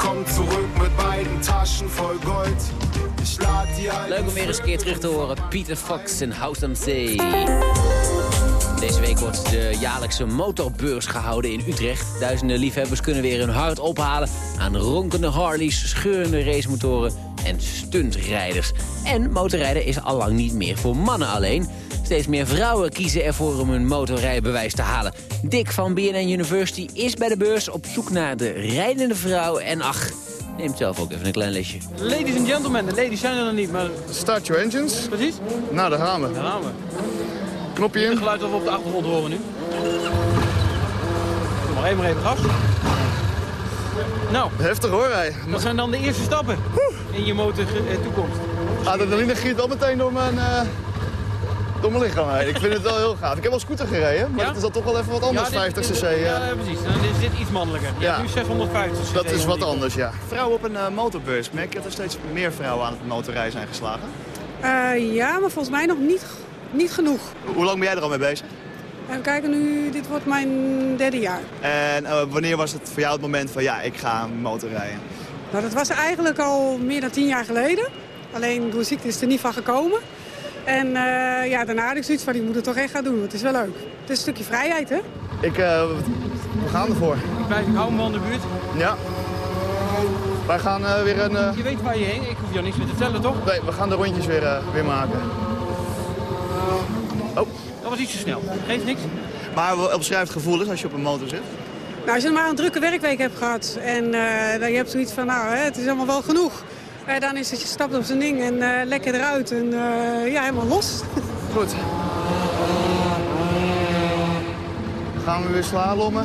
[SPEAKER 22] komm zurück mit beiden Taschen voll Gold. Ich lad die alten
[SPEAKER 4] Leuk om weer eens een keer terug te horen. Peter Fox in House am See. Deze week wordt de jaarlijkse motorbeurs gehouden in Utrecht. Duizenden liefhebbers kunnen weer hun hart ophalen aan ronkende Harleys, scheurende racemotoren en stuntrijders. En motorrijden is allang niet meer voor mannen alleen. Steeds meer vrouwen kiezen ervoor om hun motorrijbewijs te halen. Dick van BNN University is bij de beurs op zoek naar de rijdende vrouw. En ach, neemt zelf ook even een klein lesje.
[SPEAKER 23] Ladies and gentlemen, de ladies zijn er nog niet, maar...
[SPEAKER 24] Start your engines.
[SPEAKER 23] Precies.
[SPEAKER 24] Nou, daar gaan we.
[SPEAKER 23] Daar gaan we.
[SPEAKER 24] Knopje in.
[SPEAKER 23] Het geluid dat we op de achtergrond horen nu. Maar even maar even gas. Nou.
[SPEAKER 24] Heftig hoor, hij.
[SPEAKER 23] Dat zijn dan de eerste stappen in je motor eh, toekomst.
[SPEAKER 24] Adrenaline giet al meteen door mijn, eh, door mijn lichaam heen. Ik vind het wel heel gaaf. Ik heb wel scooter gereden, maar
[SPEAKER 23] Ja?
[SPEAKER 24] het is dan toch wel even wat anders,
[SPEAKER 23] Ja, dit-
[SPEAKER 24] 50 cc. eh.
[SPEAKER 23] Ja, precies. Dan is dit iets mannelijker. Je
[SPEAKER 24] Ja.
[SPEAKER 23] nu 650 cc.
[SPEAKER 24] Dat is wat anders, ja.
[SPEAKER 25] Vrouwen op een eh, motorbeurs. Merk je dat er steeds meer vrouwen aan het motorrijden zijn geslagen?
[SPEAKER 26] Eh, ja, maar volgens mij nog niet, niet genoeg.
[SPEAKER 25] Hoe lang ben jij er al mee bezig?
[SPEAKER 26] Even kijken, nu, dit wordt mijn derde jaar.
[SPEAKER 25] En eh, wanneer was het voor jou het moment van ja, ik ga motorrijden?
[SPEAKER 26] Nou, dat was eigenlijk al meer dan tien jaar geleden. Alleen door ziekte is het er niet van gekomen. En eh, ja, daarna had ik zoiets van, ik moet het toch echt gaan doen. want Het is wel leuk. Het is een stukje vrijheid, hè?
[SPEAKER 24] Ik, eh, we gaan ervoor.
[SPEAKER 23] Ik blijf, ik hou hem wel in de buurt.
[SPEAKER 24] Ja. Wij gaan eh, weer een... eh,
[SPEAKER 23] Je weet waar je heen. Ik hoef jou niks meer te vertellen, toch?
[SPEAKER 24] Nee, we gaan de rondjes weer, weer maken.
[SPEAKER 23] Dat was iets te snel. Geeft niks.
[SPEAKER 25] Maar wat beschrijft het gevoel is als je op een motor zit?
[SPEAKER 26] Nou, als je maar een drukke werkweek hebt gehad en eh, je hebt zoiets van, nou, hè, het is allemaal wel genoeg. Eh, dan is het, je stapt op zijn ding en eh, lekker eruit en eh, ja, helemaal los. (laughs)
[SPEAKER 24] Goed. Dan gaan we weer slalommen.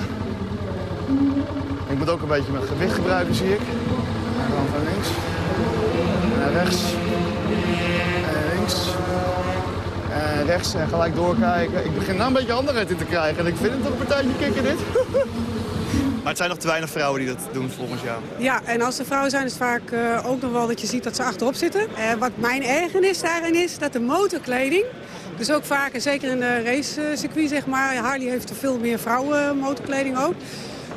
[SPEAKER 24] Ik moet ook een beetje mijn gewicht gebruiken, zie ik. Dan van links. Naar rechts. En links. En rechts en gelijk doorkijken. Ik begin nou een beetje handigheid in te krijgen. En ik vind het toch een partijtje kicken dit. (laughs)
[SPEAKER 25] Maar het zijn nog te weinig vrouwen die dat doen volgens jou.
[SPEAKER 26] Ja, en als er vrouwen zijn is het vaak eh, ook nog wel dat je ziet dat ze achterop zitten. Eh, wat mijn ergernis daarin is, dat de motorkleding... Dus ook vaak, en zeker in de racecircuit zeg maar... Harley heeft er veel meer vrouwenmotorkleding ook.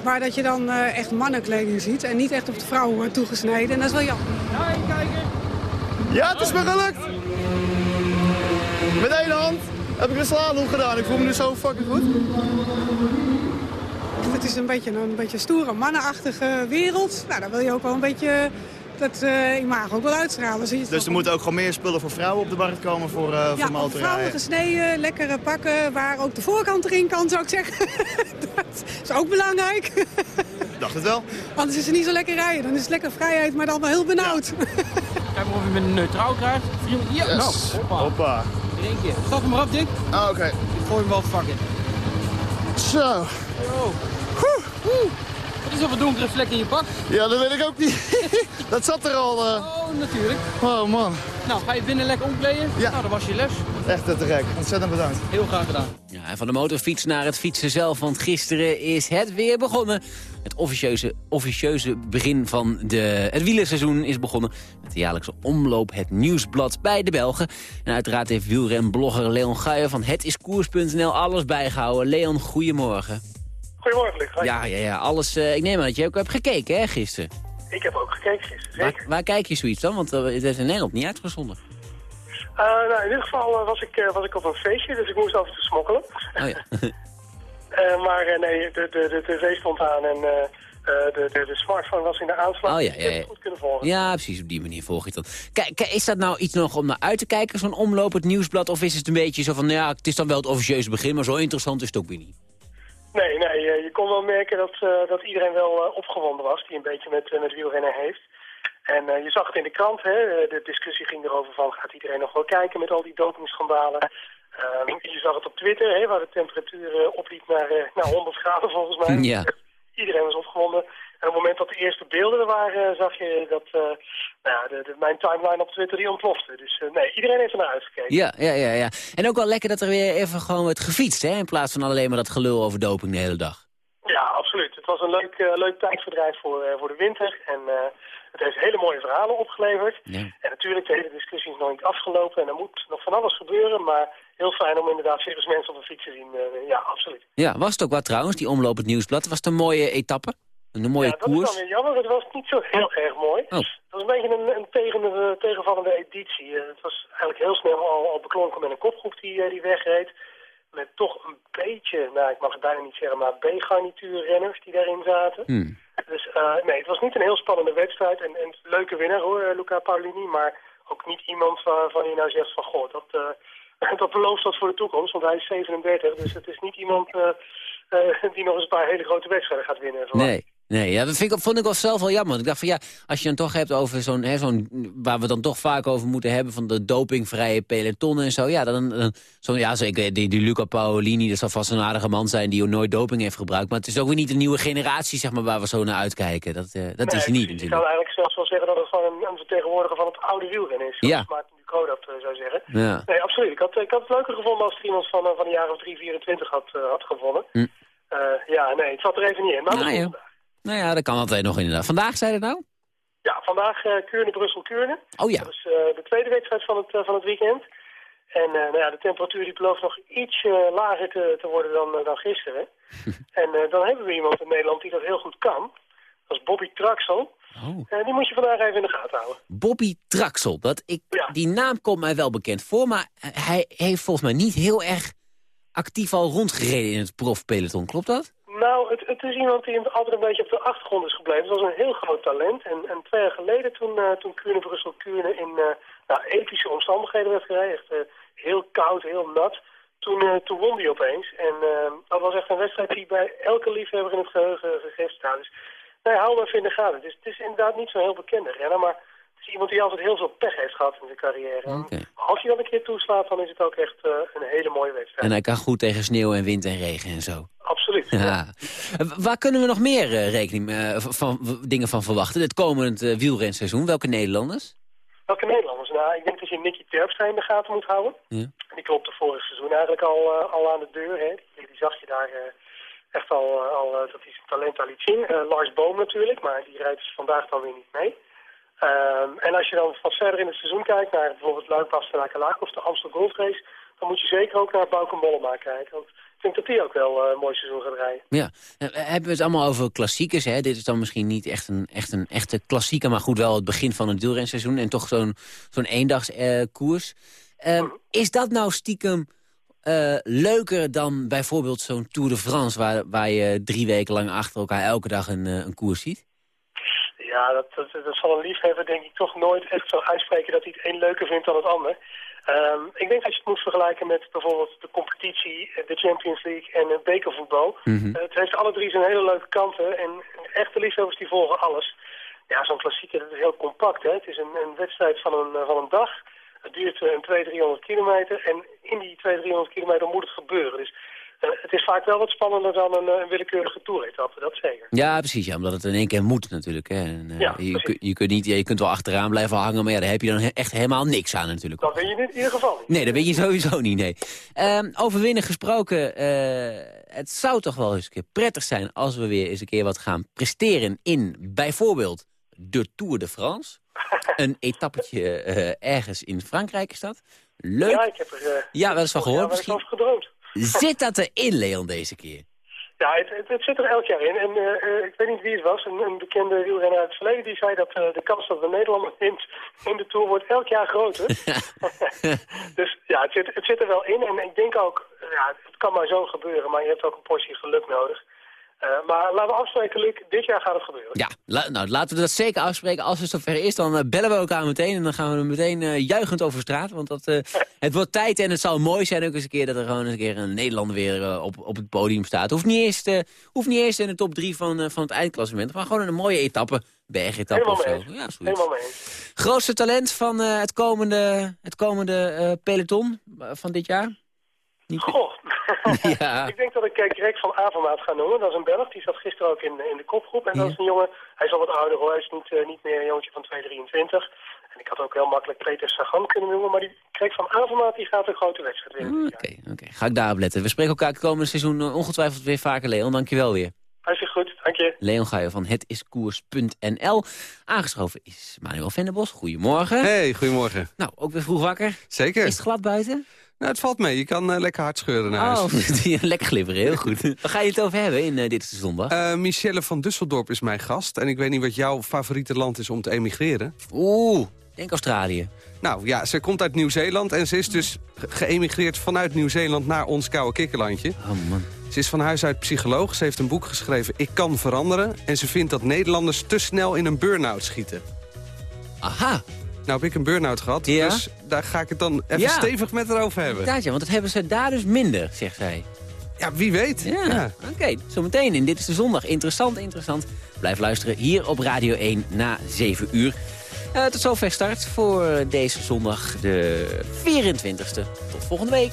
[SPEAKER 26] Maar dat je dan eh, echt mannenkleding ziet en niet echt op de vrouwen toegesneden. En dat is wel jammer.
[SPEAKER 24] Ja, het is me gelukt. Met één hand heb ik de slalom gedaan. Ik voel me nu zo fucking goed.
[SPEAKER 26] Het is een beetje een beetje stoere, mannenachtige wereld. Nou, dan wil je ook wel een beetje dat eh imago ook wel uitstralen. Zie je
[SPEAKER 25] Dus er moeten ook gewoon meer spullen voor vrouwen op de markt komen voor, eh
[SPEAKER 26] ja,
[SPEAKER 25] voor
[SPEAKER 26] vrouwen gesneden, lekkere pakken waar ook de voorkant erin kan, zou ik zeggen. (laughs) dat is ook belangrijk.
[SPEAKER 25] Ik dacht het wel.
[SPEAKER 26] Anders is het niet zo lekker rijden. Dan is het lekker vrijheid, maar dan wel heel benauwd. (laughs)
[SPEAKER 23] Kijk maar of je met een neutraal krijgt. Ja,
[SPEAKER 24] Yes.
[SPEAKER 23] nou, hoppa.
[SPEAKER 24] Hoppa.
[SPEAKER 23] In één keer. Stap hem maar op, Dick.
[SPEAKER 24] Ah, oké.
[SPEAKER 23] Ik gooi hem wel fucking.
[SPEAKER 24] Zo.
[SPEAKER 23] Yo. Wat is dat voor donkere vlek in je pak?
[SPEAKER 24] Ja, dat weet ik ook niet. (laughs) dat zat er al. eh.
[SPEAKER 23] Oh, natuurlijk.
[SPEAKER 24] Oh man.
[SPEAKER 23] Nou, ga je binnen lekker omkleden?
[SPEAKER 24] Ja.
[SPEAKER 23] Nou, dan was je les.
[SPEAKER 24] Echt te gek. Ontzettend bedankt.
[SPEAKER 23] Heel graag gedaan.
[SPEAKER 4] Ja, en van de motorfiets naar het fietsen zelf, want gisteren is het weer begonnen. Het officieuze, officieuze begin van de, het wielerseizoen is begonnen. Met de jaarlijkse omloop Het Nieuwsblad bij de Belgen. En uiteraard heeft wielrenblogger Leon Guijer van hetiskoers.nl alles bijgehouden. Leon, goedemorgen.
[SPEAKER 27] Goedemorgen, Luc.
[SPEAKER 4] Ja, ja, ja, alles. eh, ik neem aan dat je ook hebt gekeken, hè, gisteren.
[SPEAKER 28] Ik heb ook gekeken gisteren, zeker.
[SPEAKER 4] Waar, waar kijk je zoiets dan? Want eh, het is in Nederland niet uitgezonden.
[SPEAKER 28] Eh, nou, in ieder geval was, ik, was ik op een feestje, dus ik moest af en toe smokkelen.
[SPEAKER 4] Oh ja. (laughs)
[SPEAKER 28] Maar nee, de, de, de tv stond aan en de, de, de smartphone was in de aanslag.
[SPEAKER 4] Oh ja,
[SPEAKER 28] Ik
[SPEAKER 4] ja, ja.
[SPEAKER 28] goed kunnen volgen.
[SPEAKER 4] Ja, precies. Op die manier volg je dat. Kijk, is dat nou iets nog om naar uit te kijken, zo'n omloop, het nieuwsblad? Of is het een beetje zo van, nou ja, het is dan wel het officieuze begin, maar zo interessant is het ook weer niet?
[SPEAKER 28] Nee, nee, eh, je kon wel merken dat, eh, dat iedereen wel eh, opgewonden was, die een beetje met, met wielrennen heeft. En je zag het in de krant, hè, de discussie ging erover van, gaat iedereen nog wel kijken met al die dopingschandalen? Ehm, je zag het op Twitter, hè, waar de temperatuur opliep naar, naar 100 graden volgens mij.
[SPEAKER 4] Ja. (laughs)
[SPEAKER 28] Iedereen was opgewonden. En op het moment dat de eerste beelden er waren, zag je dat eh, nou ja, de, de- mijn timeline op Twitter die ontplofte. Dus eh, nee, iedereen heeft ernaar uitgekeken.
[SPEAKER 4] Ja, ja, ja, ja. En ook wel lekker dat er weer even gewoon werd gefietst, hè? In plaats van alleen maar dat gelul over doping de hele dag.
[SPEAKER 28] Ja, absoluut. Het was een leuk, eh, leuk tijdverdrijf voor, eh, voor de winter. En eh, het heeft hele mooie verhalen opgeleverd. En natuurlijk, de hele discussie is nog niet afgelopen. En er moet nog van alles gebeuren. Maar heel fijn om inderdaad serieus mensen op de fiets te zien. Eh, ja, absoluut.
[SPEAKER 4] Ja, was het ook wat trouwens, die omloop het nieuwsblad? Was het een mooie etappe? Een mooie
[SPEAKER 28] ja, dat is
[SPEAKER 4] koers?
[SPEAKER 28] dan weer jammer. Het was niet zo heel erg mooi.
[SPEAKER 4] Oh.
[SPEAKER 28] Het was een beetje een, een tegen, tegenvallende editie. Eh, het was eigenlijk heel snel al, al beklonken met een kopgroep die, eh, die wegreed. Met toch een beetje, nou ik mag het bijna niet zeggen, maar B-garnituur renners die daarin zaten.
[SPEAKER 4] Hmm.
[SPEAKER 28] Dus eh, nee, het was niet een heel spannende wedstrijd. En, en leuke winnaar hoor, eh, Luca Paolini. Maar ook niet iemand waarvan je nou zegt van, goh, dat, eh, (laughs) dat belooft wat voor de toekomst. Want hij is 37, dus het is niet iemand eh, eh, die nog eens een paar hele grote wedstrijden gaat winnen. verwacht.
[SPEAKER 4] Nee. Nee, ja, dat vind ik, vond ik wel zelf wel jammer. Ik dacht van ja, als je dan toch hebt over zo'n, hè, zo'n waar we dan toch vaak over moeten hebben, van de dopingvrije peloton en zo. Ja, dan, dan zo, ja zo, ik, die, die Luca Paolini, dat zal vast een aardige man zijn die nooit doping heeft gebruikt. Maar het is ook weer niet een nieuwe generatie, zeg maar, waar we zo naar uitkijken. Dat, eh, dat is hij niet natuurlijk.
[SPEAKER 28] kan eigenlijk zelfs wel zeggen dat het gewoon een, een vertegenwoordiger van het oude wielrennen is.
[SPEAKER 4] Ja.
[SPEAKER 28] Maarten Ducro dat eh, zou zeggen.
[SPEAKER 4] Ja.
[SPEAKER 28] Nee, absoluut. Ik had, ik had het leuker gevonden als er iemand van, eh, van een jaar of 3, 24 had, had gewonnen.
[SPEAKER 4] Hm.
[SPEAKER 28] Ja, nee, het zat er even niet in. Maar
[SPEAKER 4] Nou. Nou ja, dat kan altijd nog inderdaad. Vandaag zei het nou?
[SPEAKER 28] Ja, vandaag eh Kuurne, Brussel, Kuurne.
[SPEAKER 4] Oh ja.
[SPEAKER 28] Dat is eh, de tweede wedstrijd van het, eh, van het weekend. En eh, nou ja, de temperatuur die belooft nog iets eh, lager te, te worden dan, eh, dan gisteren. (laughs) en eh, dan hebben we iemand in Nederland die dat heel goed kan. Dat is Bobby Traxel.
[SPEAKER 4] Oh.
[SPEAKER 28] Eh, die moet je vandaag even in de gaten houden.
[SPEAKER 4] Bobby Traxel. Dat ik, Die naam komt mij wel bekend voor, maar hij heeft volgens mij niet heel erg actief al rondgereden in het profpeloton. Klopt dat?
[SPEAKER 28] Nou, het, het is iemand die altijd een beetje op de achtergrond is gebleven. Het was een heel groot talent. En, en twee jaar geleden, toen, uh, toen Kuurne Brussel Kuurne in uh, nou, epische omstandigheden werd gereden, echt uh, heel koud, heel nat, toen, toen won hij opeens. En uh, dat was echt een wedstrijd die bij elke liefhebber in het geheugen gegrift staat. Dus nee, hou maar even in de gaten. Dus, het is inderdaad niet zo'n heel bekende renner, maar het is iemand die altijd heel veel pech heeft gehad in zijn carrière.
[SPEAKER 4] Okay.
[SPEAKER 28] Als hij dan een keer toeslaat, dan is het ook echt uh, een hele mooie wedstrijd.
[SPEAKER 4] En hij kan goed tegen sneeuw en wind en regen en zo.
[SPEAKER 28] Absoluut. (laughs)
[SPEAKER 4] Ja. Waar kunnen we nog meer uh, rekening uh, van, dingen van verwachten? Het komend wielrenseizoen. Welke Nederlanders?
[SPEAKER 28] Welke Nederlanders? Nou, ik denk dat je Nicky Terpstra in de gaten moet houden.
[SPEAKER 4] Ja.
[SPEAKER 28] Die klopt de vorig seizoen eigenlijk al, al aan de deur. Hè. Die, die zag je daar echt al, al dat hij zijn talent al liet zien. Lars Boom natuurlijk, maar die rijdt dus vandaag dan weer niet mee. Um, en als je dan wat verder in het seizoen kijkt naar bijvoorbeeld Luik, Bastenaken, of de Amstel Gold Race, dan moet je zeker ook naar Bauke Mollema kijken. Want ik denk dat die ook wel uh, een mooi seizoen gaat rijden.
[SPEAKER 4] Ja, uh, hebben we het allemaal over klassiekers. Hè? Dit is dan misschien niet echt een, echt een echte klassieker, maar goed wel het begin van het wielrenseizoen. En toch zo'n zo'n eendagskoers. Uh, mm. Is dat nou stiekem leuker dan bijvoorbeeld zo'n Tour de France... Waar, waar je drie weken lang achter elkaar elke dag een, een koers ziet?
[SPEAKER 28] Ja, dat, dat, dat zal een liefhebber denk ik toch nooit echt zo uitspreken dat hij het een leuker vindt dan het ander. Um, ik denk dat je het moet vergelijken met bijvoorbeeld de competitie, de Champions League en het bekervoetbal.
[SPEAKER 4] Mhm.
[SPEAKER 28] Mm -hmm. uh, het heeft alle drie zijn hele leuke kanten en echte liefhebbers die volgen alles. Ja, zo'n klassieker dat is heel compact. Hè? Het is een, een wedstrijd van een, van een dag. Het duurt een 200, 300 kilometer en in die 200, 300 kilometer moet het gebeuren. Dus het is vaak wel wat spannender dan een, een willekeurige toeretappe, dat zeker.
[SPEAKER 4] Ja, precies. Ja, omdat het in één keer moet natuurlijk. Hè. En, uh,
[SPEAKER 28] ja,
[SPEAKER 4] je, kun, je, kunt niet, je kunt wel achteraan blijven hangen, maar ja, daar heb je dan he echt helemaal niks aan natuurlijk.
[SPEAKER 28] Dat ben je in ieder geval niet.
[SPEAKER 4] Nee, dat ben je sowieso niet, nee. Uh, over winnen gesproken, uh, het zou toch wel eens een keer prettig zijn... als we weer eens een keer wat gaan presteren in bijvoorbeeld de Tour de France. (laughs) een etappetje uh, ergens in Frankrijk is dat. Leuk.
[SPEAKER 28] Ja, ik heb er uh,
[SPEAKER 4] ja, wel eens van gehoord
[SPEAKER 28] ja,
[SPEAKER 4] misschien.
[SPEAKER 28] gedroomd.
[SPEAKER 4] Zit dat erin, Leon, deze keer?
[SPEAKER 28] Ja, het, het, het zit er elk jaar in. En eh, eh, ik weet niet wie het was, een, een bekende wielrenner uit het verleden... die zei dat eh, de kans dat de Nederlander (laughs) wint in de Tour wordt elk jaar groter. (laughs) dus ja, het zit, het zit er wel in. En ik denk ook, ja, het kan maar zo gebeuren, maar je hebt ook een portie geluk nodig. Eh, maar laten we afspreken, Luc, dit jaar gaat het gebeuren.
[SPEAKER 4] Ja, la- nou, laten we dat zeker afspreken. Als het zover is, dan eh, bellen we elkaar meteen. En dan gaan we er meteen eh, juichend over straat. Want dat, (laughs) het wordt tijd en het zal mooi zijn ook eens een keer... dat er gewoon eens een keer een Nederlander weer op, op het podium staat. Hoeft niet eerst, hoeft niet eerst in de top drie van, van het eindklassement. Maar gewoon een mooie etappe, bergetappe
[SPEAKER 28] Helemaal
[SPEAKER 4] of zo. Ja.
[SPEAKER 28] Helemaal mee.
[SPEAKER 4] Grootste talent van het komende, het komende peloton van dit jaar? Niet-
[SPEAKER 28] Goh. (laughs)
[SPEAKER 4] ja.
[SPEAKER 28] Ik denk dat ik eh, Greg van Avermaat ga noemen. Dat is een Belg. Die zat gisteren ook in, in de kopgroep. En dat is een jongen, hij is al wat ouder hoor. Hij is niet, eh, niet meer een jongetje van 223. En ik had ook heel makkelijk Peter Sagan kunnen noemen. Maar die Greg van Avermaat die gaat een grote wedstrijd winnen.
[SPEAKER 4] Oké, oké. Ga ik daarop letten. We spreken elkaar het komende seizoen eh, ongetwijfeld weer vaker, Leon. Dankjewel weer.
[SPEAKER 28] Hartstikke goed, dank je.
[SPEAKER 4] Leon Guijer van hetiskoers.nl. Aangeschoven is Manuel Venderbos. Goedemorgen.
[SPEAKER 1] Hey, goedemorgen.
[SPEAKER 4] Nou, ook weer vroeg wakker.
[SPEAKER 1] Zeker.
[SPEAKER 4] Is het glad buiten?
[SPEAKER 1] Nou, het valt mee. Je kan eh, lekker hard scheuren naar
[SPEAKER 4] Oh, (laughs) (laughs)
[SPEAKER 1] huis.
[SPEAKER 4] lekker glibberen. Heel goed. (laughs) Waar ga je het over hebben in eh, Dit Zondag?
[SPEAKER 1] Eh, Michelle van Dusseldorp is mijn gast. En ik weet niet wat jouw favoriete land is om te emigreren.
[SPEAKER 4] Oeh, denk Australië.
[SPEAKER 1] Nou ja, ze komt uit Nieuw-Zeeland en ze is dus ge- geëmigreerd vanuit Nieuw-Zeeland naar ons koude kikkerlandje.
[SPEAKER 4] Oh man.
[SPEAKER 1] Ze is van huis uit psycholoog. Ze heeft een boek geschreven, Ik kan veranderen. En ze vindt dat Nederlanders te snel in een burn-out schieten.
[SPEAKER 4] Aha.
[SPEAKER 1] Nou heb ik een burn-out gehad,
[SPEAKER 4] Ja?
[SPEAKER 1] dus daar ga ik het dan even
[SPEAKER 4] Ja.
[SPEAKER 1] stevig met haar over hebben.
[SPEAKER 4] Inderdaad, ja, want dat hebben ze daar dus minder, zegt zij.
[SPEAKER 1] Ja, wie weet.
[SPEAKER 4] Ja,
[SPEAKER 1] Ja.
[SPEAKER 4] oké. Zometeen in Dit is de Zondag. Interessant, interessant. Blijf luisteren hier op Radio 1 na 7 uur. Eh, tot zover start voor deze zondag, de 24e. Tot volgende week.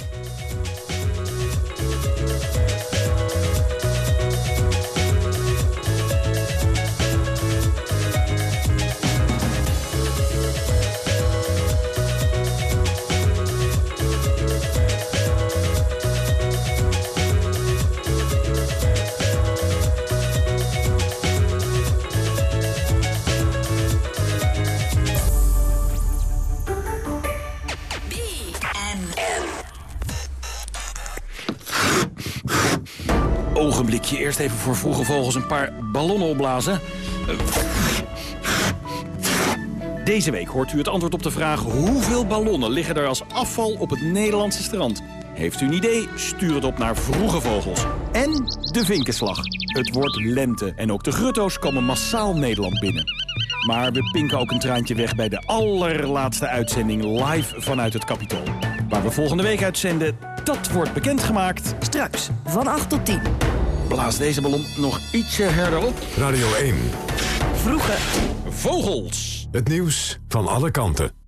[SPEAKER 23] Ogenblikje, eerst even voor vroege vogels een paar ballonnen opblazen. Deze week hoort u het antwoord op de vraag... hoeveel ballonnen liggen er als afval op het Nederlandse strand? Heeft u een idee? Stuur het op naar Vroege Vogels. En de vinkenslag. Het wordt lente en ook de grutto's komen massaal Nederland binnen. Maar we pinken ook een traantje weg bij de allerlaatste uitzending live vanuit het Capitool. Waar we volgende week uitzenden, dat wordt bekendgemaakt.
[SPEAKER 29] Straks, van 8 tot 10.
[SPEAKER 23] Blaas deze ballon nog ietsje herder op.
[SPEAKER 3] Radio 1.
[SPEAKER 29] Vroege
[SPEAKER 23] Vogels.
[SPEAKER 3] Het nieuws van alle kanten.